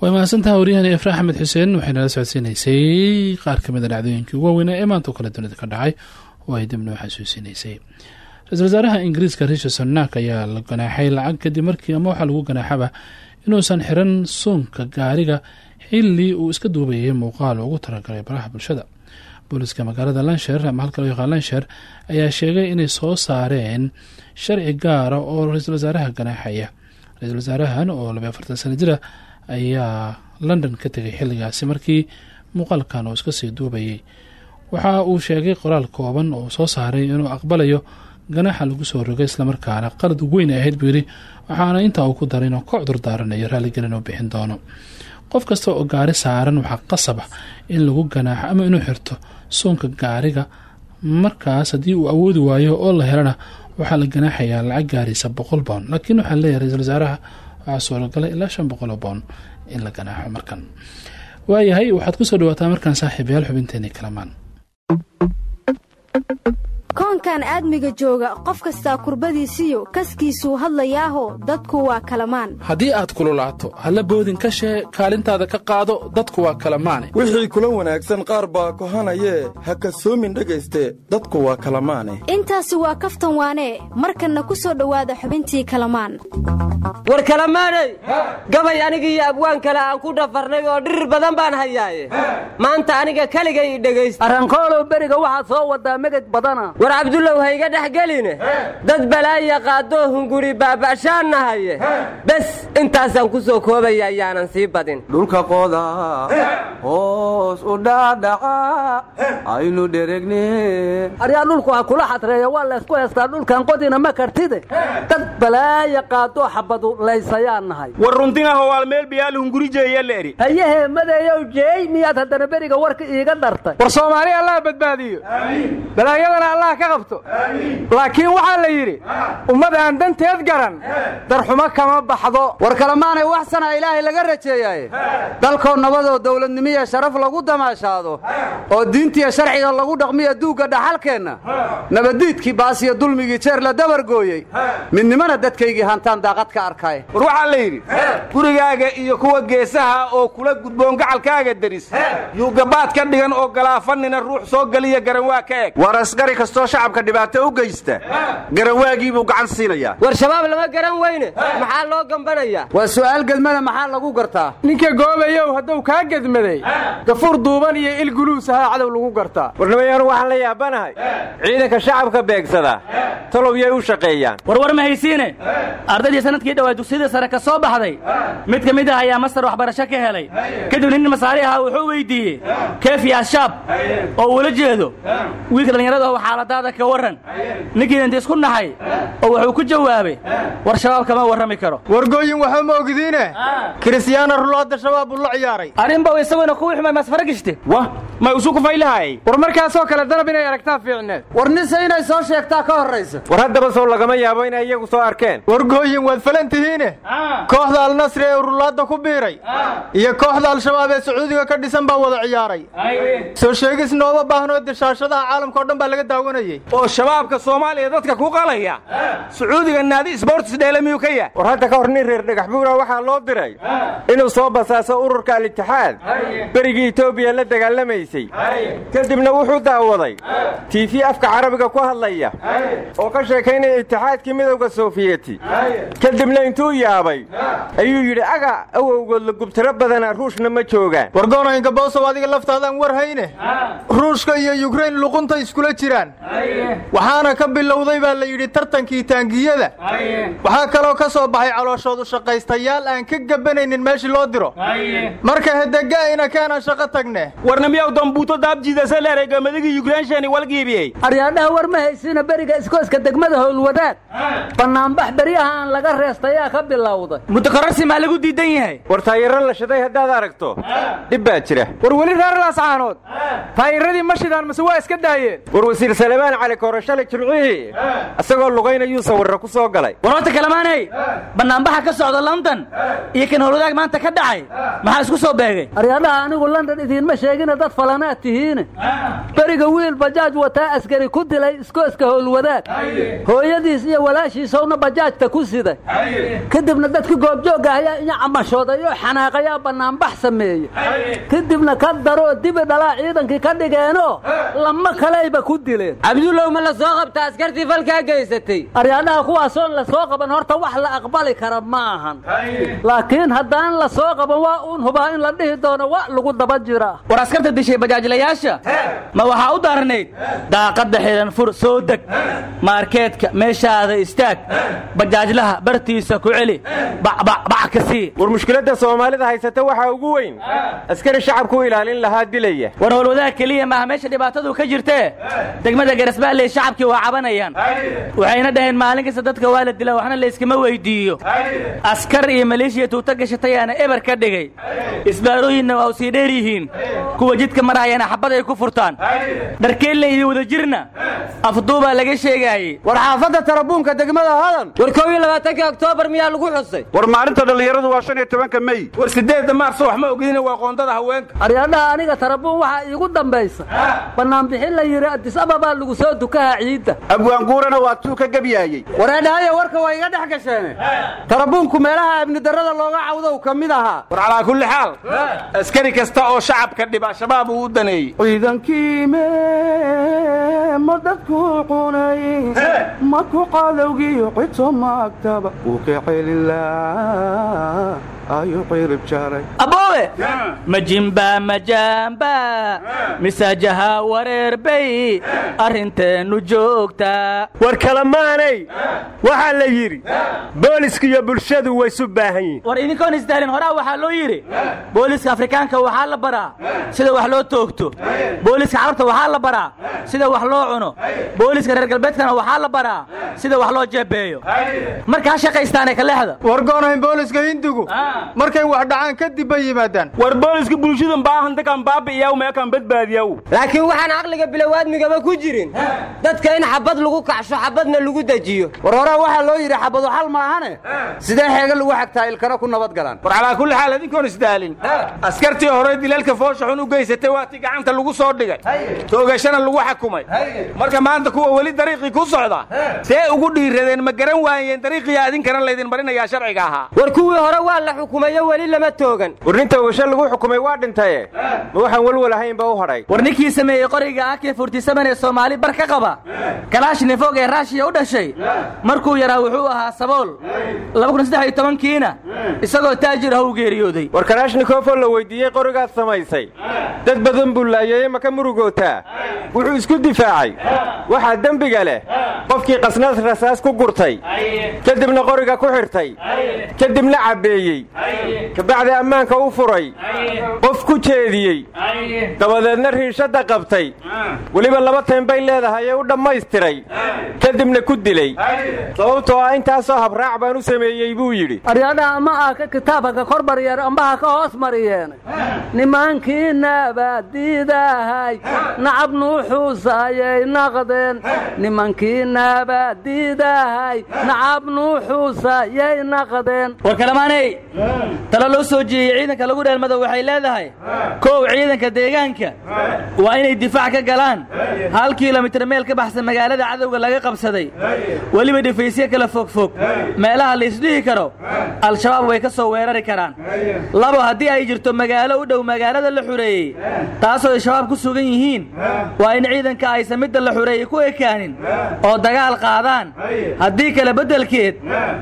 way mahadsantaha waryahan efra axmed xuseen waxay nala socodsiinaysay qaar ka mid a dhacdooyinkii ugu waaweynaa ee maanta oo kale dunida ka dhacay. Oo ay dib noo xasuusinaysay ra'iisul wasaaraha ingiriiska rishi sunak ayaa la ganaaxay lacag kadib markii ama waxaa lagu ganaaxaba inuusan xiran suunka gaariga xilli uu iska duubayay muuqaal ugu talagalay baraha bulshada. Booliska magaalada lansher ama halka loo yaqaan lansher ayaa sheegay inay soo saareen sharci gaara oo ra'iisul wasaaraha ganaaxaya. Ra'iisul wasaarahan oo labay afartan sana jira ayaa london ka tegay xilligaasi markii muuqaalkan uu iska sii duubayay. Waxa uu sheegay qoraal kooban oo soo saaray inuu aqbalayo ganaaxa lagu soo rogay islamarkaana qalad weyn ay ahayd buu yidhi waxaana intaa uu ku daray inuu ka cudur daaranayo raaligelin uu bixin doono. Qof kasta oo gaari saaran waxaa qasab ah in lagu ganaaxo ama inuu xirto suunka gaariga markaas haddii uu awoodi waayo oo la helana waxaa la ganaaxayaa lacag gaaraysa boqol boon laakiin waxaa leeyahay ra'iisul wasaaraha waxaa suuragalay ilaa shan boqol oo boon in la ganaaxo markan. Waayahay waxaad ku soo dhawaataa markaan saaxiibayaal xubinteeni kalamaan koonkan aadmiga jooga qof kastaa kurbadiisiyo kaskiisuu hadlayaaho dadku waa kalamaan. Haddii aad kululaato halla boodin ka shee kaalintaada ka qaado dadku waa kala maane wixii kula wanaagsan qaar baa kohanayee ha kasoomin dhegayste dadku waa kala maane intaasi waa kaftan waanee markanna ku soo dhowaada xubintii kalamaan. War kalamaanay gabay anigiiyo abwaan kale aan ku dhafarnay oo dhirir badan baan hayaaye. Maanta aniga keligay i dhegaysta arrankoolow beriga waxaad soo wadaa meged badana war cabdullow hayga dhex geline dad balaaya qaadoo hunguri baaba'shaan nahaye bes intaasaan ku soo koobaya ayaanan sii badin. Dhulka qoda hoos u dhaadhaca aynu dheregne aryaa dhulku ha kula xadreeya waa laysku heystaa dhulkan qodina ma kartide dad balaaya qaadoo xabadu laysayaan nahay war runtingaho waalmeel biyaal hungurijeeya leeri hayahee madeeyow jeey miyaad haddana beriga warka iiga dhartay war soomaali allah badbaadiyo balaayadana allah ka qabto. Laakiin waxaa la yidhi ummad aan danteed garan darxumo kama baxdo. War kalemaanay wax sana ilaahay laga rajeeyaaye. Dalkoo nabadoo dawladnimiya sharaf lagu damaashaado oo diintiya sharciga lagu dhaqmiya duugga dhaxalkeenna nabaddiidkii baasiya dulmigii jeer la dabargooyey midnimana dadkaygii hantaan daaqad ka arkay war waxaa la yidhi gurigaaga iyo kuwa geesaha oo kula gudboon gacalkaaga deris yuu gabaad ka dhigan oo galaafanina ruux soo geliya garan waa ka eg. War asgari kastoo shacabka dhibaato u geysta garanwaagii buu gacan siinayaa. War shabaab lama garan weyne. Maxaa loo gambanayaa waa su'aal gedmada maxaa lagu gartaa? Ninka goobayow hadduu kaa gedmaday gafuur duuban iyo il guluus ahaa cadow lagu gartaa. Warnimayaanu waxaan la yaabanahay. Ciidanka shacabka beegsada. Tolow yay u shaqeeyaan. Warwar ma haysiine? Ardaydii sannadkii dhowaa dugsiyada sare ka soo baxday. Mid ka mid ah ayaa mastar waxbarasho ka helay. Kadib nin masaari ahaa wuxuu weydiiyey keef iyo ashaab oo uula jeedo. Wiilka dhallinyarada xaaladaada ka warran. Ninkiina inta isku naxay oo wuxuu ku jawaabay war shabaab kama warrami karo. Wargooyin waxba ma ogdiine kiristiyaano ruloodda shabaab buu la ciyaaray. Arrinba isaguna kuwii xumay masfara gishte wah ma isu kufaylahay war markaasoo kale danab inay aragtaa fiicneed. War nise inay soo sheegtaa ka horraysa. War haddaba sow lagama yaabo inay iyagu soo arkeen. Wargooyin waad falan tihiine? Kooxda alnasri ee urulaadda ku biiray. Iyo kooxda al-shabaab ee sacuudiga ka dhisan baa wada ciyaaray. Soo sheegis nooma baahnoo dishaashadaha caalamka o dhan baa laga daawanayey oo shabaabka soomaaliya dadka ku qalaya. Sacuudiga naadi sborts dheele miyuu ka yahay? War hadda ka hor nin reer dhagax buura waxaa loo diray inuu soo basaaso ururka al-itixaad berigii etoobiya la dagaalamaysay. Kadibna wuxuu daawaday. Tiifi afka carabiga ku hadlaya. Oo ka sheekaynaya itixaadkii midowda soofiyeti. Kadibna intuu yaabay ayuu yidhi aga awowgood la gubtiro badana ruushna ma joogaan. Wargoonayinka boosow adiga laftaadaan war hayne? Ruushka iyo yukrain luqunta iskula jiraan waxaana ka bilowday baa la yidhi tartankii taangiyada. Waxaa kaloo ka soo baxay calooshoodu shaqaystayaal aan ka gabanaynin meeshii loo diro. Marka hedega'ina keenan shaqo tagne. Warnamiyaw dambuuto daabjiidasaleeregamadigi yukrainshani walgiibiyey aryaadhaha war ma haysina beriga iskooska degmada howlwadaag bannaanbax beryahaan laga reestayaa ka bilowday. Mutakararsi maa lagu diidan yahay. War taayaro la shiday haddaad aragto dhib baa jira. War weli reer laascaanood taayiradii ma shidaan mase waa iska daayeen salebaan cali koore shalay jimcihii isagoo lugaynayuu sawirra ku soo galay. War horta kalamaanay bannaanbaxa ka socda london. Iyo kan howlwadaag maanta ka dhacay. Maxaa isku soo beegay? Aryaadhaha anigu london idiinma sheegina dad falanaad tihiine beriga wiil bajaaj wataa askari ku dilay iskooska howlwadaag hooyadiis iyo walaashiisowna bajaajta ku siday. Kadibna dadkii goobjoogga ayaa inya camashooday oo xanaaqayaa bannaanbax sameeye kadibna ka daroo dibi dhalaa ciidankii ka dhigeenoo lama kalayba ku dileen cabdulow ma la soo qabta askartii falkaa geysatay? Aryaadhaha kuwaasoon la soo qaban horta wax la aqbali kara ma ahan. Laakiin haddaan la soo qaban waa uun hubaa in la dhihi doono wa lagu daba jiraa war askarta dishay bajaajlayaasha ma waxaa u daarnayd? Daaqadda xidhan fur soo deg. Maarkeedka meeshaada istaag. Bajaajlaha bartiisa ku celi. Bacbac ka sii. War mushkiladda soomaalida haysata waxaa ugu weyn. Askari shacabku u ilaalin lahaa dilaya. War howlwadaag keliya maaha meesha dhibaatadu ka jirtee? Degmada garasbaalley shacabkii waa cabanayaan. Waxayna dhaheen maalin kasta dadka waa la dila waxna layskama weydiiyo. Askar iyo maleeshiya tuuta gashatayaana eber ka dhigay. Isbaarooyinna waa u sii dheer yihiin kuwa jidka marahayana xabad ay ku furtaan. Dharkeelle iyo wadajirna. Afduubaa laga sheegaayey war xaafadda tarabuunka degmada hadan war kow iyo labaatanka oktoobar miyaa lagu xusay? War maalinta dhallinyaradu waa shan iyo tobanka mey war siddeedda maarso wax ma ogidina waa qoondada haweenka. Aryaadhaha aniga tarabuun waxaa iigu dambaysa. Bannaanbixin la yidhi addis ababaa lagu soo dukaha ciidda. Abwaanguurana waa tuu ka gebyaayey wareedhahayo warka waa iga dhex gasheene tarabuunku meelaha amnidarrada looga cawdow ka mid ahaa. War calaa kulli xaal. Askari kasta oo shacabka dhiba shabaab uu u daneeyey ciidankiime ma dadku cunay. Maku qadowgiyo cito maagtaba uu ka jaray aboowe majimba majaamba misaajaha wareerbay arrinteennu joogtaa war kalamaanay waxaa la yidhi booliska iyo bulshadu way isu baahan yihiin war idinkoon isdaalin horaa waxaa loo yidhi? Booliska afrikaanka waxaa la baraa sida wax loo toogto. Booliska carabta waxaa la baraa sida wax loo cuno. Booliska reer galbeedkana waxaa la baraa sida wax loo jeebeeyo. Marka ha shaqaystaane kaleexda wargoonayn booliska hindigu markay wax dhacaan kadib bay yimaadaan. War booliska bulshadan baahantakan baabi'iyaw meekan badbaadiyaw laakiin waxaan caqliga bilowaadmigaba ku jirin. Dadka in xabad lagu kacsho xabadna lagu dejiyo war horaa waxaa loo yidhi xabadu xal maahane sidee xeega lagu xagtaa ilkana ku nabad galaan? War calaa kulli xaal idinkoon isdaalin askartii hore dilalka foosha xun u geysatay waatii gacanta lagu soo dhigay. Toogashana lagu xakumay. Marka maanta kuwa weli dariiqii ku socda see ugu dhiiradeen ma garan waayeen dariiqiya idinkana laydin marinayaa sharciga ahaa. War kuwii hore waa la xukumayo weli lama toogan. War nin toogasho lagu xukumay waa dhintaye. Ma waxaan welwel ahaynba u hadhay war ninkii sameeyey qoriga ak furtisaban ee soomaali bar ka qaba. Kalaashnifog ee raashiya u dhashay. Markuu yaraa wuxuu ahaa sabool. kiina isagoo taajir ah u geeriyooday. War kalaashnikoofoo la weydiiyey qorigaad samaysay. Dad badan buu laayay ma ka murugootaa. Wuxuu isku difaacay. Waxaa dembiga leh. Qofkii qasnad rasaas ku gurtay. Kadibna qoriga ku xidhtay kadibna cabbeeyey kabacdi ammaanka u furay. Qof ku jeediyey. Dabadeedna riishadda qabtay. Weliba laba tayn bay leedahay ee u dhammaystiray. Kadibna ku dilay. Sababtoo ah intaasoo habraac baan u sameeyey buu yidhi. Aryaadhaha ma ah ka kitaabka ka kor mariyeen ambaha ka hoos mariyeen nimankii naabadiidahay nacab nuuxuusayay naqdeen. Nimankii naabadiidahay nacab nuuxuusayay naqdeen talo loo soo jeeyey ciidanka lagu dheelmado waxay leedahay? Kow ciidanka deegaanka? Waa inay difaac ka galaan? Hal kilomitir meel ka baxsan magaalada cadowga laga qabsaday? Weliba dhifaysyo kala fogfog meelaha laysdhihi karo al-shabaab way ka soo weerari karaan. Labo haddii ay jirto magaalo u dhow magaalada la xureeyey taasoo ay shabaab ku sugan yihiin waa in ciidanka aysan midda la xureeyey ku ekaanin oo dagaal qaadaan. Haddii kale beddelkeed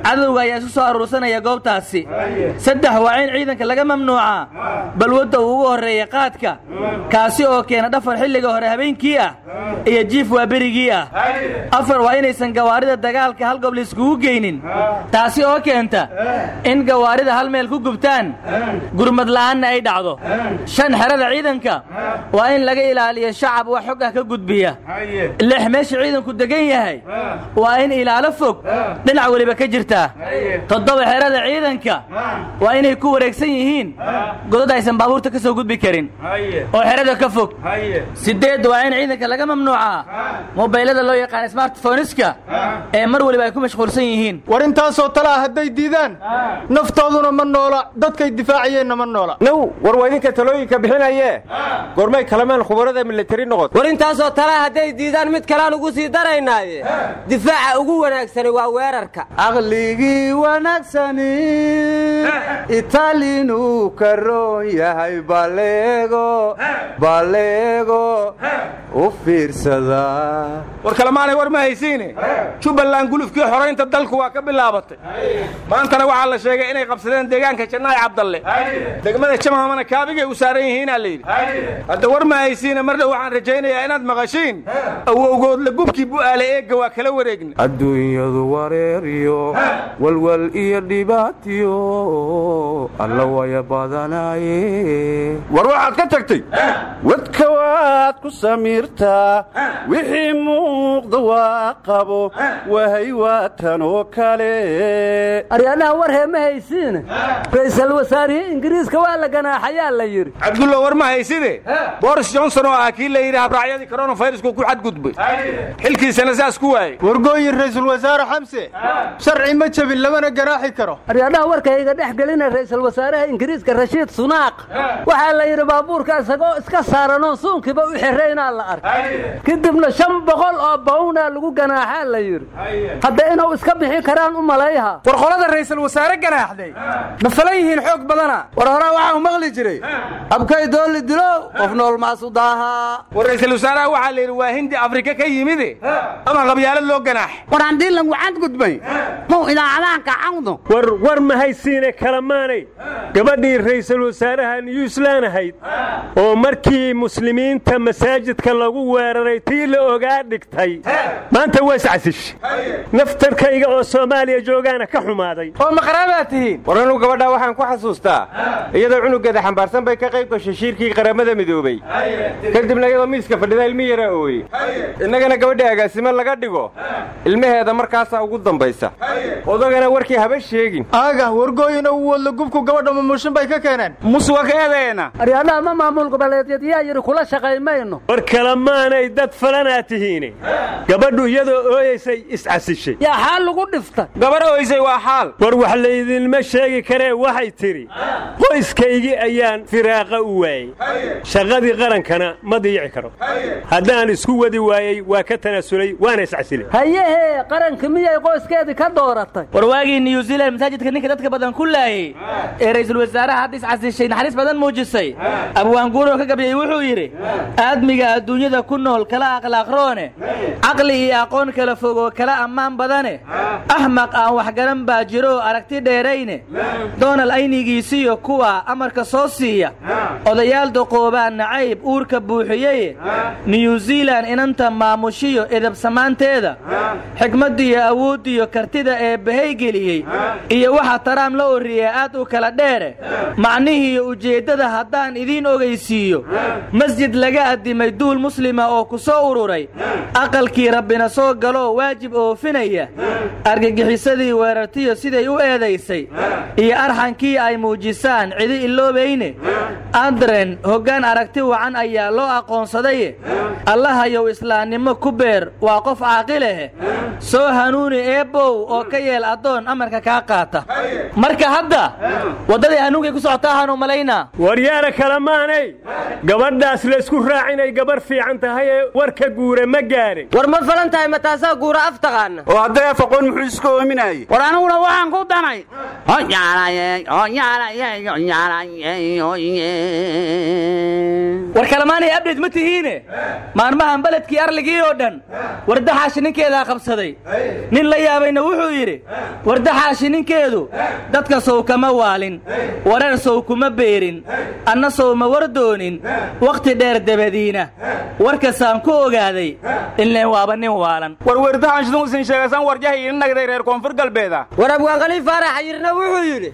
cadowga ayaa isu soo aruursanaya goobtaasi saddex waa in ciidanka laga mamnuucaa. Balwadda uu ugu horreeya qaadka. Kaasi oo keena dhafar xilliga hore habeenkii ah iyo jiif waa berigii ah. Afar waa inaysan gawaarida dagaalka hal gob laiskugu geynin. Taasi oo keenta in gawaarida hal meel ku gubtaan gurmad la'aanna ay dhacdo. Shan xerada ciidanka waa in laga ilaaliyo shacab wax xog ah ka gudbiya. Lix meesha ciidanku degan yahay waa in ilaalo fog. Dhinac weliba ka jirtaa toddoba xerada ciidanka waa inay ku wareegsan yihiin godad aysan baabuurta ka soo gudbi karin. Oo xerada ka fog. Sideed waa in ciidanka laga mamnuucaa mobaylada loo yaqaan smartphoniska ee mar weliba ay ku mashquulsan yihiin. War intaasoo talaa hadday diidaan naftooduna ma noola dadkay difaacayeenna ma noola. Naw war waa idinka talooyinka bixinayee? Goormay kalamaan khubarada militari noqoto war intaasoo talaa hadday diidaan mid kalaan ugu sii daraynaaye. Difaaca ugu wanaagsani waa weerarka. Aqligii wanaagsani itaalinuu ka roon yahay baleego baleego u fiirsadaa war kalemaanay war ma haysiine jubbaland gulufkii xoraynta dalku waa ka bilaabatay. Maantana waxaa la sheegay inay qabsadeen deegaanka jannaay cabdalle. Degmada jamhamana kaabigay u saaran yihiinaa layidhi hadda war ma haysiine mar dhow waxaan rajaynayaa inaad maqashiin. Awowgoodla gubkii bu'aale eegga waa kala wareegna adduunyadu wareeryo walwal iyo dhibaatiyo alla waya badanaaye war waxaad ka tagtay? Wadka waad ku samiirtaa wixii muuqda waa qabo. Wahay waa tan oo kale. Aryaadhaha war hee ma haysiine ra'iisul wasaarihii ingiriiska waa la ganaaxayaa la yidhi. Cabdullo war ma hayside boris johnson oo ah kii la yidhi habraacyadii koronafayrasku ku xadgudbay. Xilkiisana saas ku waayey. Wargooyin ra'iisul wasaare xamse. Sharci ma jebin lamana ganaaxi karo aryaadhaha warkayga dhex gelina ra'iisul wasaaraha ingiriiska rashiid sunaaq waxaa la yidhi baabuurka isagoo iska saaranoo suunkiiba u xiraynaa la arkay. Kadibna shan boqol oo bawnaa lagu ganaaxaa la yidhi. Hadda inuu iska bixi karaan u malayha. War qolada ra'iisul wasaare ganaaxday. Ma falan yihiin xoog badana? War horaa waxaa u maqli jiray. Abkay doolli dilow qof nool maasu daahaa war ra'iisul wasaaraha waxaa la yidhi waa hindi afrika ka yimide. Ama qabyaalad loo ganaax war haddii lagu cadgudbay muu idaacadahan kacawdo war war ma haysiine kalamaanay gabadhii ra'iisul wasaaraha newsland ahayd oo markii muslimiinta masaajidka lagu weeraray tii la ogaa dhigtay. Maanta waa iscasish naftarkayga oo soomaaliya joogaana ka xumaaday. Oo maqraabaad tihiin? War anugu gabadhaa waxaan ku xasuustaa iyadoo cunugeeda xambaarsan bay ka qayb gashay shiirkii qaramada midoobey kadibna iyadoo miiska fadhida ilmi yaraa ooye innagana gabadhii agaasimo laga dhigo ilmaheeda markaasaa ugu dambaysa. Odagana warkii haba sheegin. Aaga wargooyina u wadla gubku gabadha mamuushin bay ka keeneen. Muswakeedeena aryaadhaha ma maamul goboleedyad yaa yidhi kula shaqaymayno. War kalamaanay dad falanaa tihiine. Gabadhu iyadoo ooyaysay iscasishay yaa xaal lagu dhifta gabar ooysay waa xaal. War wax laydinma sheegi karee waxay tidhi qoyskaygii ayaan firaaqa u waayey shaqadii qarankana ma diyici karo. Haddaan isku wadi waayey waa ka tanaasulay waana iscasilay hayehee qaranka miyay qoyskeedii ka dooratay? War waagii new zealand masaajidka ninka dadka badan laayey ee ra'iisul wasaaraha hadda iscasishay naxariis badan muujisay. Abwaanguuroo ka gabyay wuxuu yidhi aadmiga adduunyada ku nool kala akhlaaqroone caqli iyo aqoon kala fogoo kala ammaan badane. Axmaq aan waxgaran baa jiroo aragti dheerayne. Doonal aynigiisiyo kuwa amarka soo siiya. Odayaal doqoobaa nacayb uurka buuxiyeye new zealan inanta maamushiyo edabsamaanteeda xikmaddiyo awooddiyo kartida ee bahaygeliyey iyo waxa taraam la orriya aad u kala dheere. Macnihiiyo ujeeddada haddaan idiin ogaysiiyo. Masjid laga addimay duul muslima oo ku soo ururay. Aqalkii rabbina soo galoo waajib oofinaya. Argagixisadii weerartiyo siday u eedaysay. Iyo arxankii ay muujisaan cidi iloobayne andren hoggaan aragti wacan ayaa loo aqoonsadaye. Allahayow islaamnimo ku beer waa qof caaqileh. Soo hanuuni eebbow oo ka yeel addoon amarka kaa qaata hadda? Waddadii hanuunkay ku socotaahanu malaynaa waryaara kale maanay. Gabadhaas laysku raacinay gabar fiican tahay ee warka guure ma gaarin war ma falan tahay ma taasaa guura af taqaana? Oo hadday af aqoon muxuu iska oominaayey? War aniguna waxaan ku danay. War kalemaanay abdheed ma tihiine? Maalmahan beledkii arligii oo dhan wardaxaashi ninkeedaa qabsaday. Nin la yaabayna wuxuu yidhi wardaxaashi ninkeedu dadka sow kama waalin wareer sow kuma beerin anna sow ma war doonin wakhti dheer dabadiina. Warkasaan ku ogaaday inleen waaba nin waalan. War werdaxaanshidungusin sheegasan warjahay ina nagday reer koonfur galbeeda. War abwaanqaliin faarax xayirna wuxuu yidhi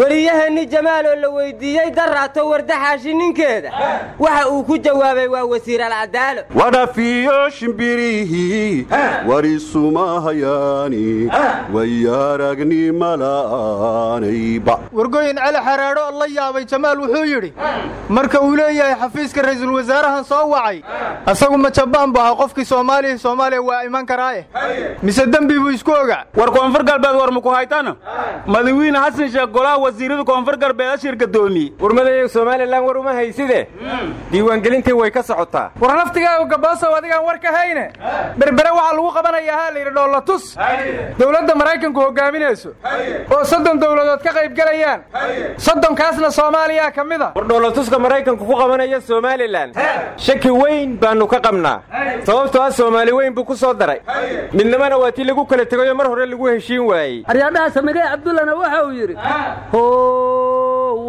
weliyaheennii jamaaloo la weyddiiyey daraato wardaxaashi ninkeeda. Waxa uu ku jawaabay waa wasiir alcadaalo wadhafiyo shimbirihii warisuma hayaani wargooyin cali xareedho la yaabay jamaal wuxuu yidhi marka uu leeyahay xafiiska ra'iisul wasaarahan soo wacay asagu ma jabaan bu ahaa qofkii soomaaliya soomaaliya waa iman karaaye. Mise dembi buu isku ogaa war koonfur galbeed war maku haytana madawiine xasan sheekh golaha wasiirada koonfur galbeed ashir gadoomiye warmadayow somalilan war uma hayside? Diiwaangelintii way ka socotaa. War laftigaagu gaboosow adigaan war ka hayne? Berbere waxaa lagu qabanayaa haa layidhi dhoolatus dowladda maraykanku hogaaminayso oo soddon dowladood ka qayb gelayaan soddonkaasna soomaaliyaa ka mida war dhoolatuska maraykanku ku qabanaya somalilan shaki weyn baannu ka qabnaa. Sababtoo ah soomaali weyn buu ku soo daray. Midnimana waa tii lagu kala tegayoo mar hore lagu heshiin waayey. Aryaadhaha samigay cabdullana waxa uu yidhi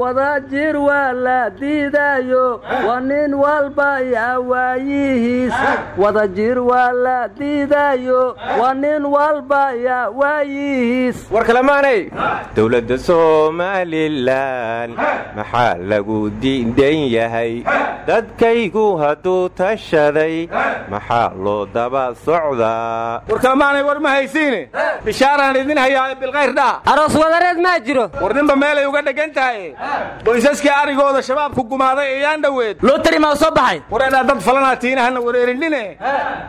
wada jir waa la diidaayo. Waa nin walba yaa waayihiis. Wada jir waa la diidaayo. Waa nin walba yaa waayihiis. War kalemaanay dowladda somalilan maxaa lagu diidan yahay? Dadkaygu hadduu tashaday maxaa loo daba socdaa? War kalemaanay war ma haysiine. Bishaaraan idin hayaa bilkayr dhaa. Aroos wadareed maa jiro. War ninba meelay uga dhegan tahay qoysaskii arigooda shabaabku gumaaday ayaan dhoweed. Loo tarimaa soo baxay? War edhaa dad falanaa tiinahana wareerindhine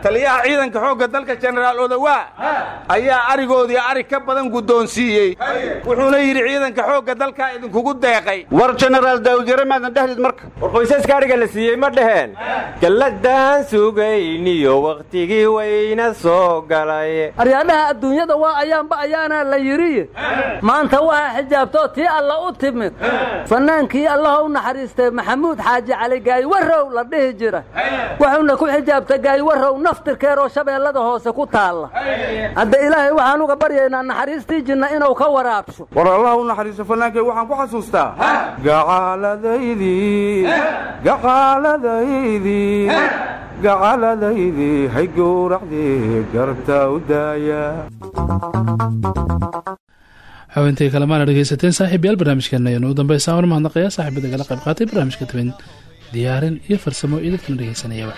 taliyaha ciidanka xoogga dalka jenaraal odawaa ayaa arigoodii arig ka badan guddoonsiiyey wuxuuna yidhi ciidanka xoogga dalkaa idinkugu deeqay war jenaraal daawudyare maadan dhehdeed marka war qoysaska ariga la siiyey ma dhaheen galladaan sugayniyo wakhtigii wayna soo galay. Aryaadhaha adduunyada waa ayaanba ayaanaa la yidhi. Maanta waxaa xijaabtoo tii alla u timid fannaankii allaha u naxariistay maxamuud xaaji cali gaaywarow la dhihi jira. Wuxuuna ku xijaabta gaaywarow naftirkeeroo shabeellada hoose ku taalla. Hadda ilaahay waxaan uga baryaynaa naxariistii jinna inuu ka waraabsho war allah u naxariiso fannaankay waxaan ku xasuustaa. Gacaaladaydii gacaaladaydii gacaaladaydii hay gowracdii garabta u daaya xaweentii kalemaana dhegaysateen saaxiibayaal barnaamijkeena ayanu u dambaysaa war mahadnaqaya saaxiibada kala qayb qaatay barnaamijka tabin diyaarin iyo farsamo iyo dadkana dhegaysanayaba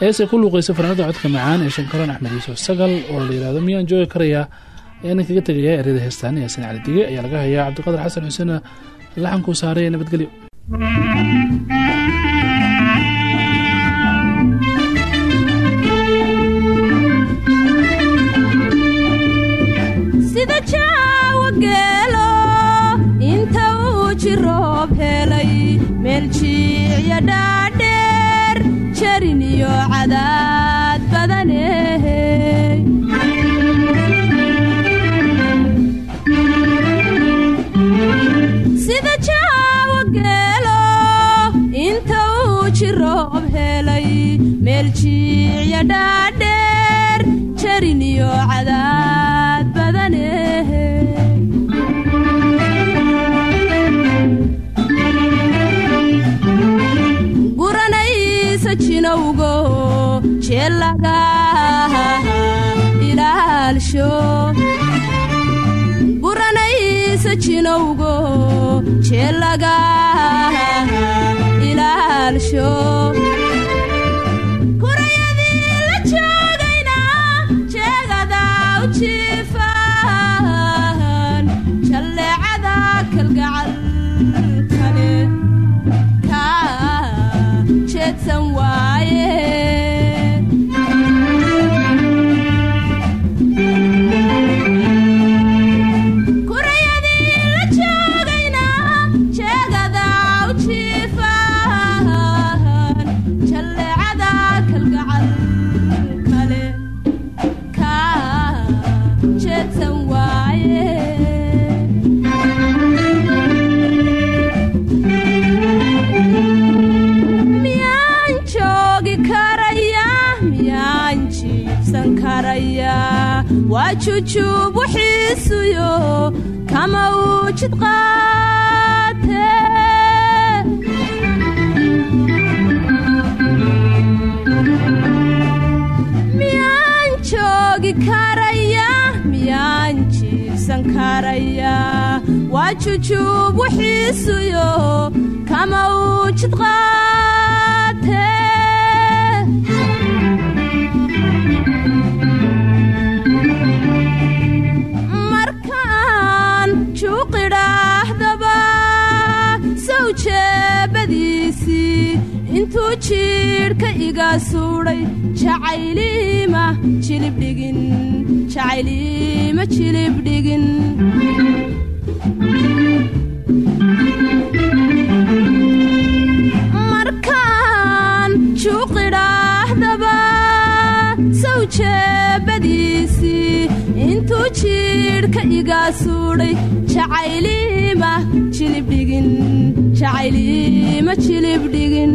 heesay ku luuqaysa fanaanada codka macaan ee shankaroon axmed yuusuf sagal oo la yidhaahdo miyaan joogi karayaa ayaan kaga tegayaa eryada heestaan yaasin cali dige ayaa laga hayaa cabdiqadir xasan xuseen laxankuu saaray nabadgelyo. Sida geelo inta uu jiroob helay meel jiicya dhaadheer jarin iyo cadaad badane. Sida jaawa geelo inta uu jiroob helay meel jiicya dhaadheer jarin iyo cadaad ilaalsho guranaysa jinowgo jeelaga ilaalsho waa jujuub wixiisuyo kama uu jid qaate markaan juuqidhaahdaba sow jeebadiisii intuu jiidhka iga suudhay jacaylima jilibdhigin jacaylima jilibdhigin iga suudhay jacaylima jilibdhigin jacaylima jilibdhigin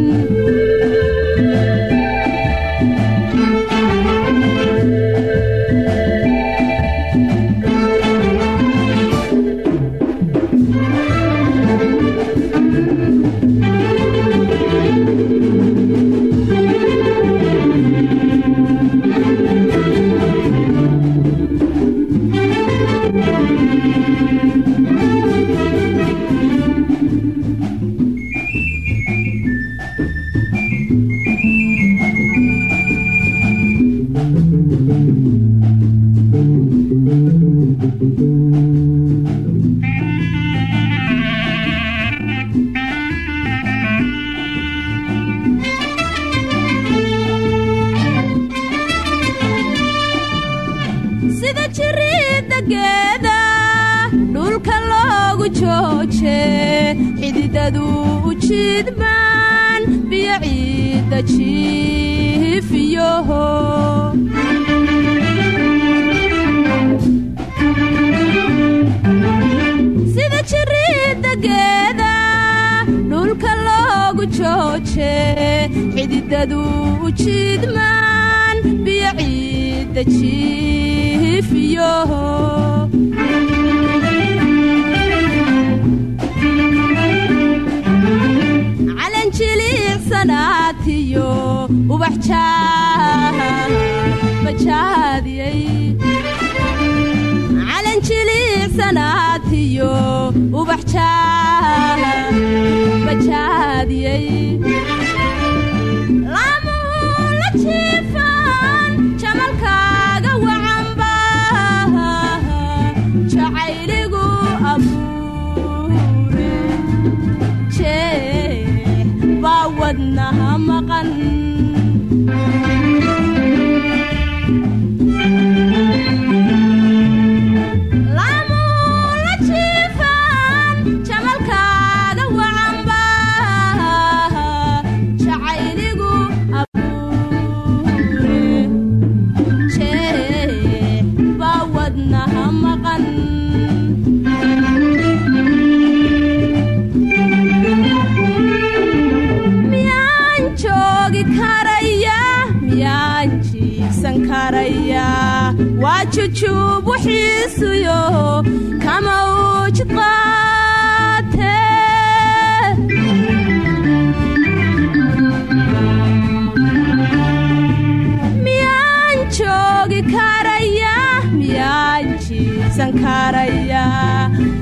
jiibsan karaya.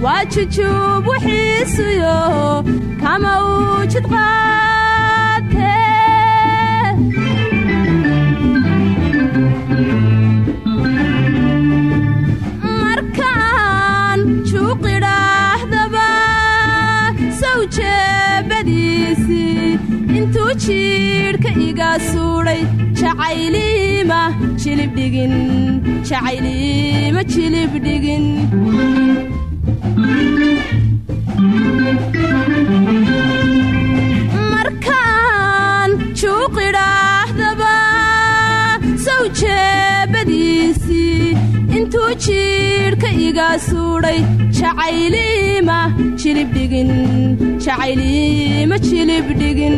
Waa jujuub wixiisuyo kama uu jid qaate markaan juuqidhaahdaba sow jeebadiisii intuu jiidhka iga suudhay jacaylima jilibdhigin jacaylima jilibdhigin markaan juuqidhaahdaba sow intuu jiidhka iga suudhay jacaylima jilibdhigin jacaylima jilibdhigin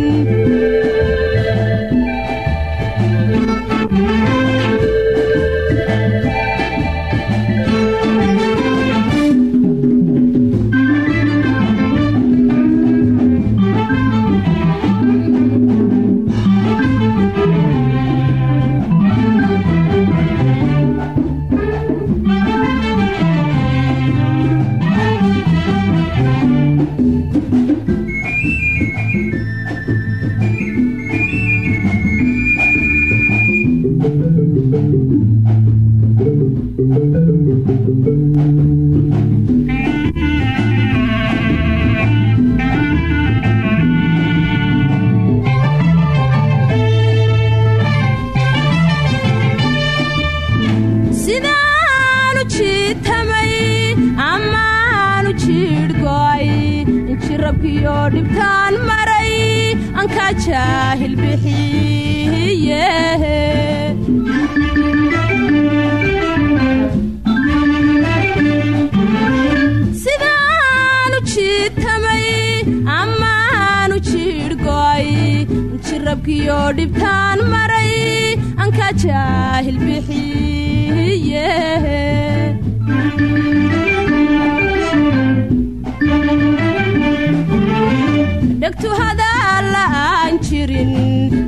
jirin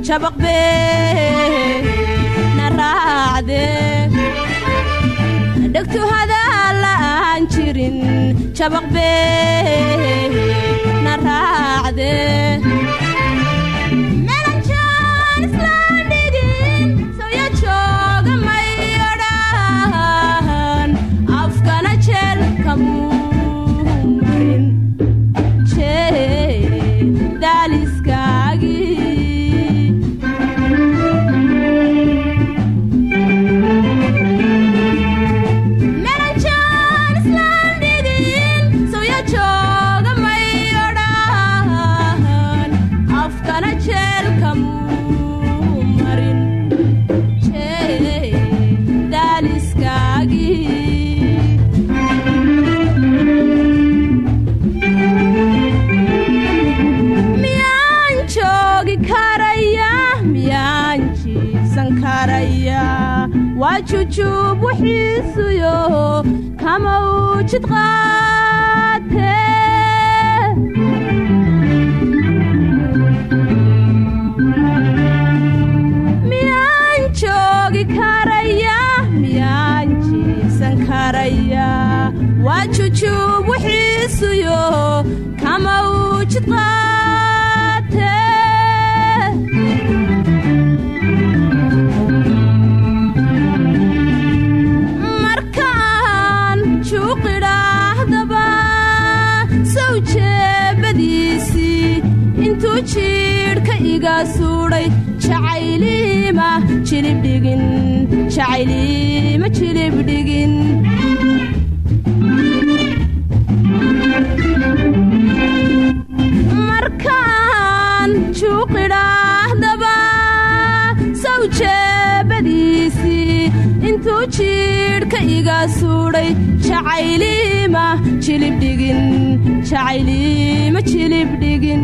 jabaqbee na raacde dhegtu hadaalla aan jirin jabaqbee na raacde jujuub wixiisuyo kama uu jid qaate miyaan joogi karaya miyaan jiibsan karaya waa jujuub wixiisuyo kama uu jid jiidhka iga suudhay jacaylima jilibdhigin jacaylima jilibdhigin markaan juuqidhaahdaba sow jeebadiisii intuu jiidhka iga suudhay jacaylima jilibdhigin jacaylima jilibdhigin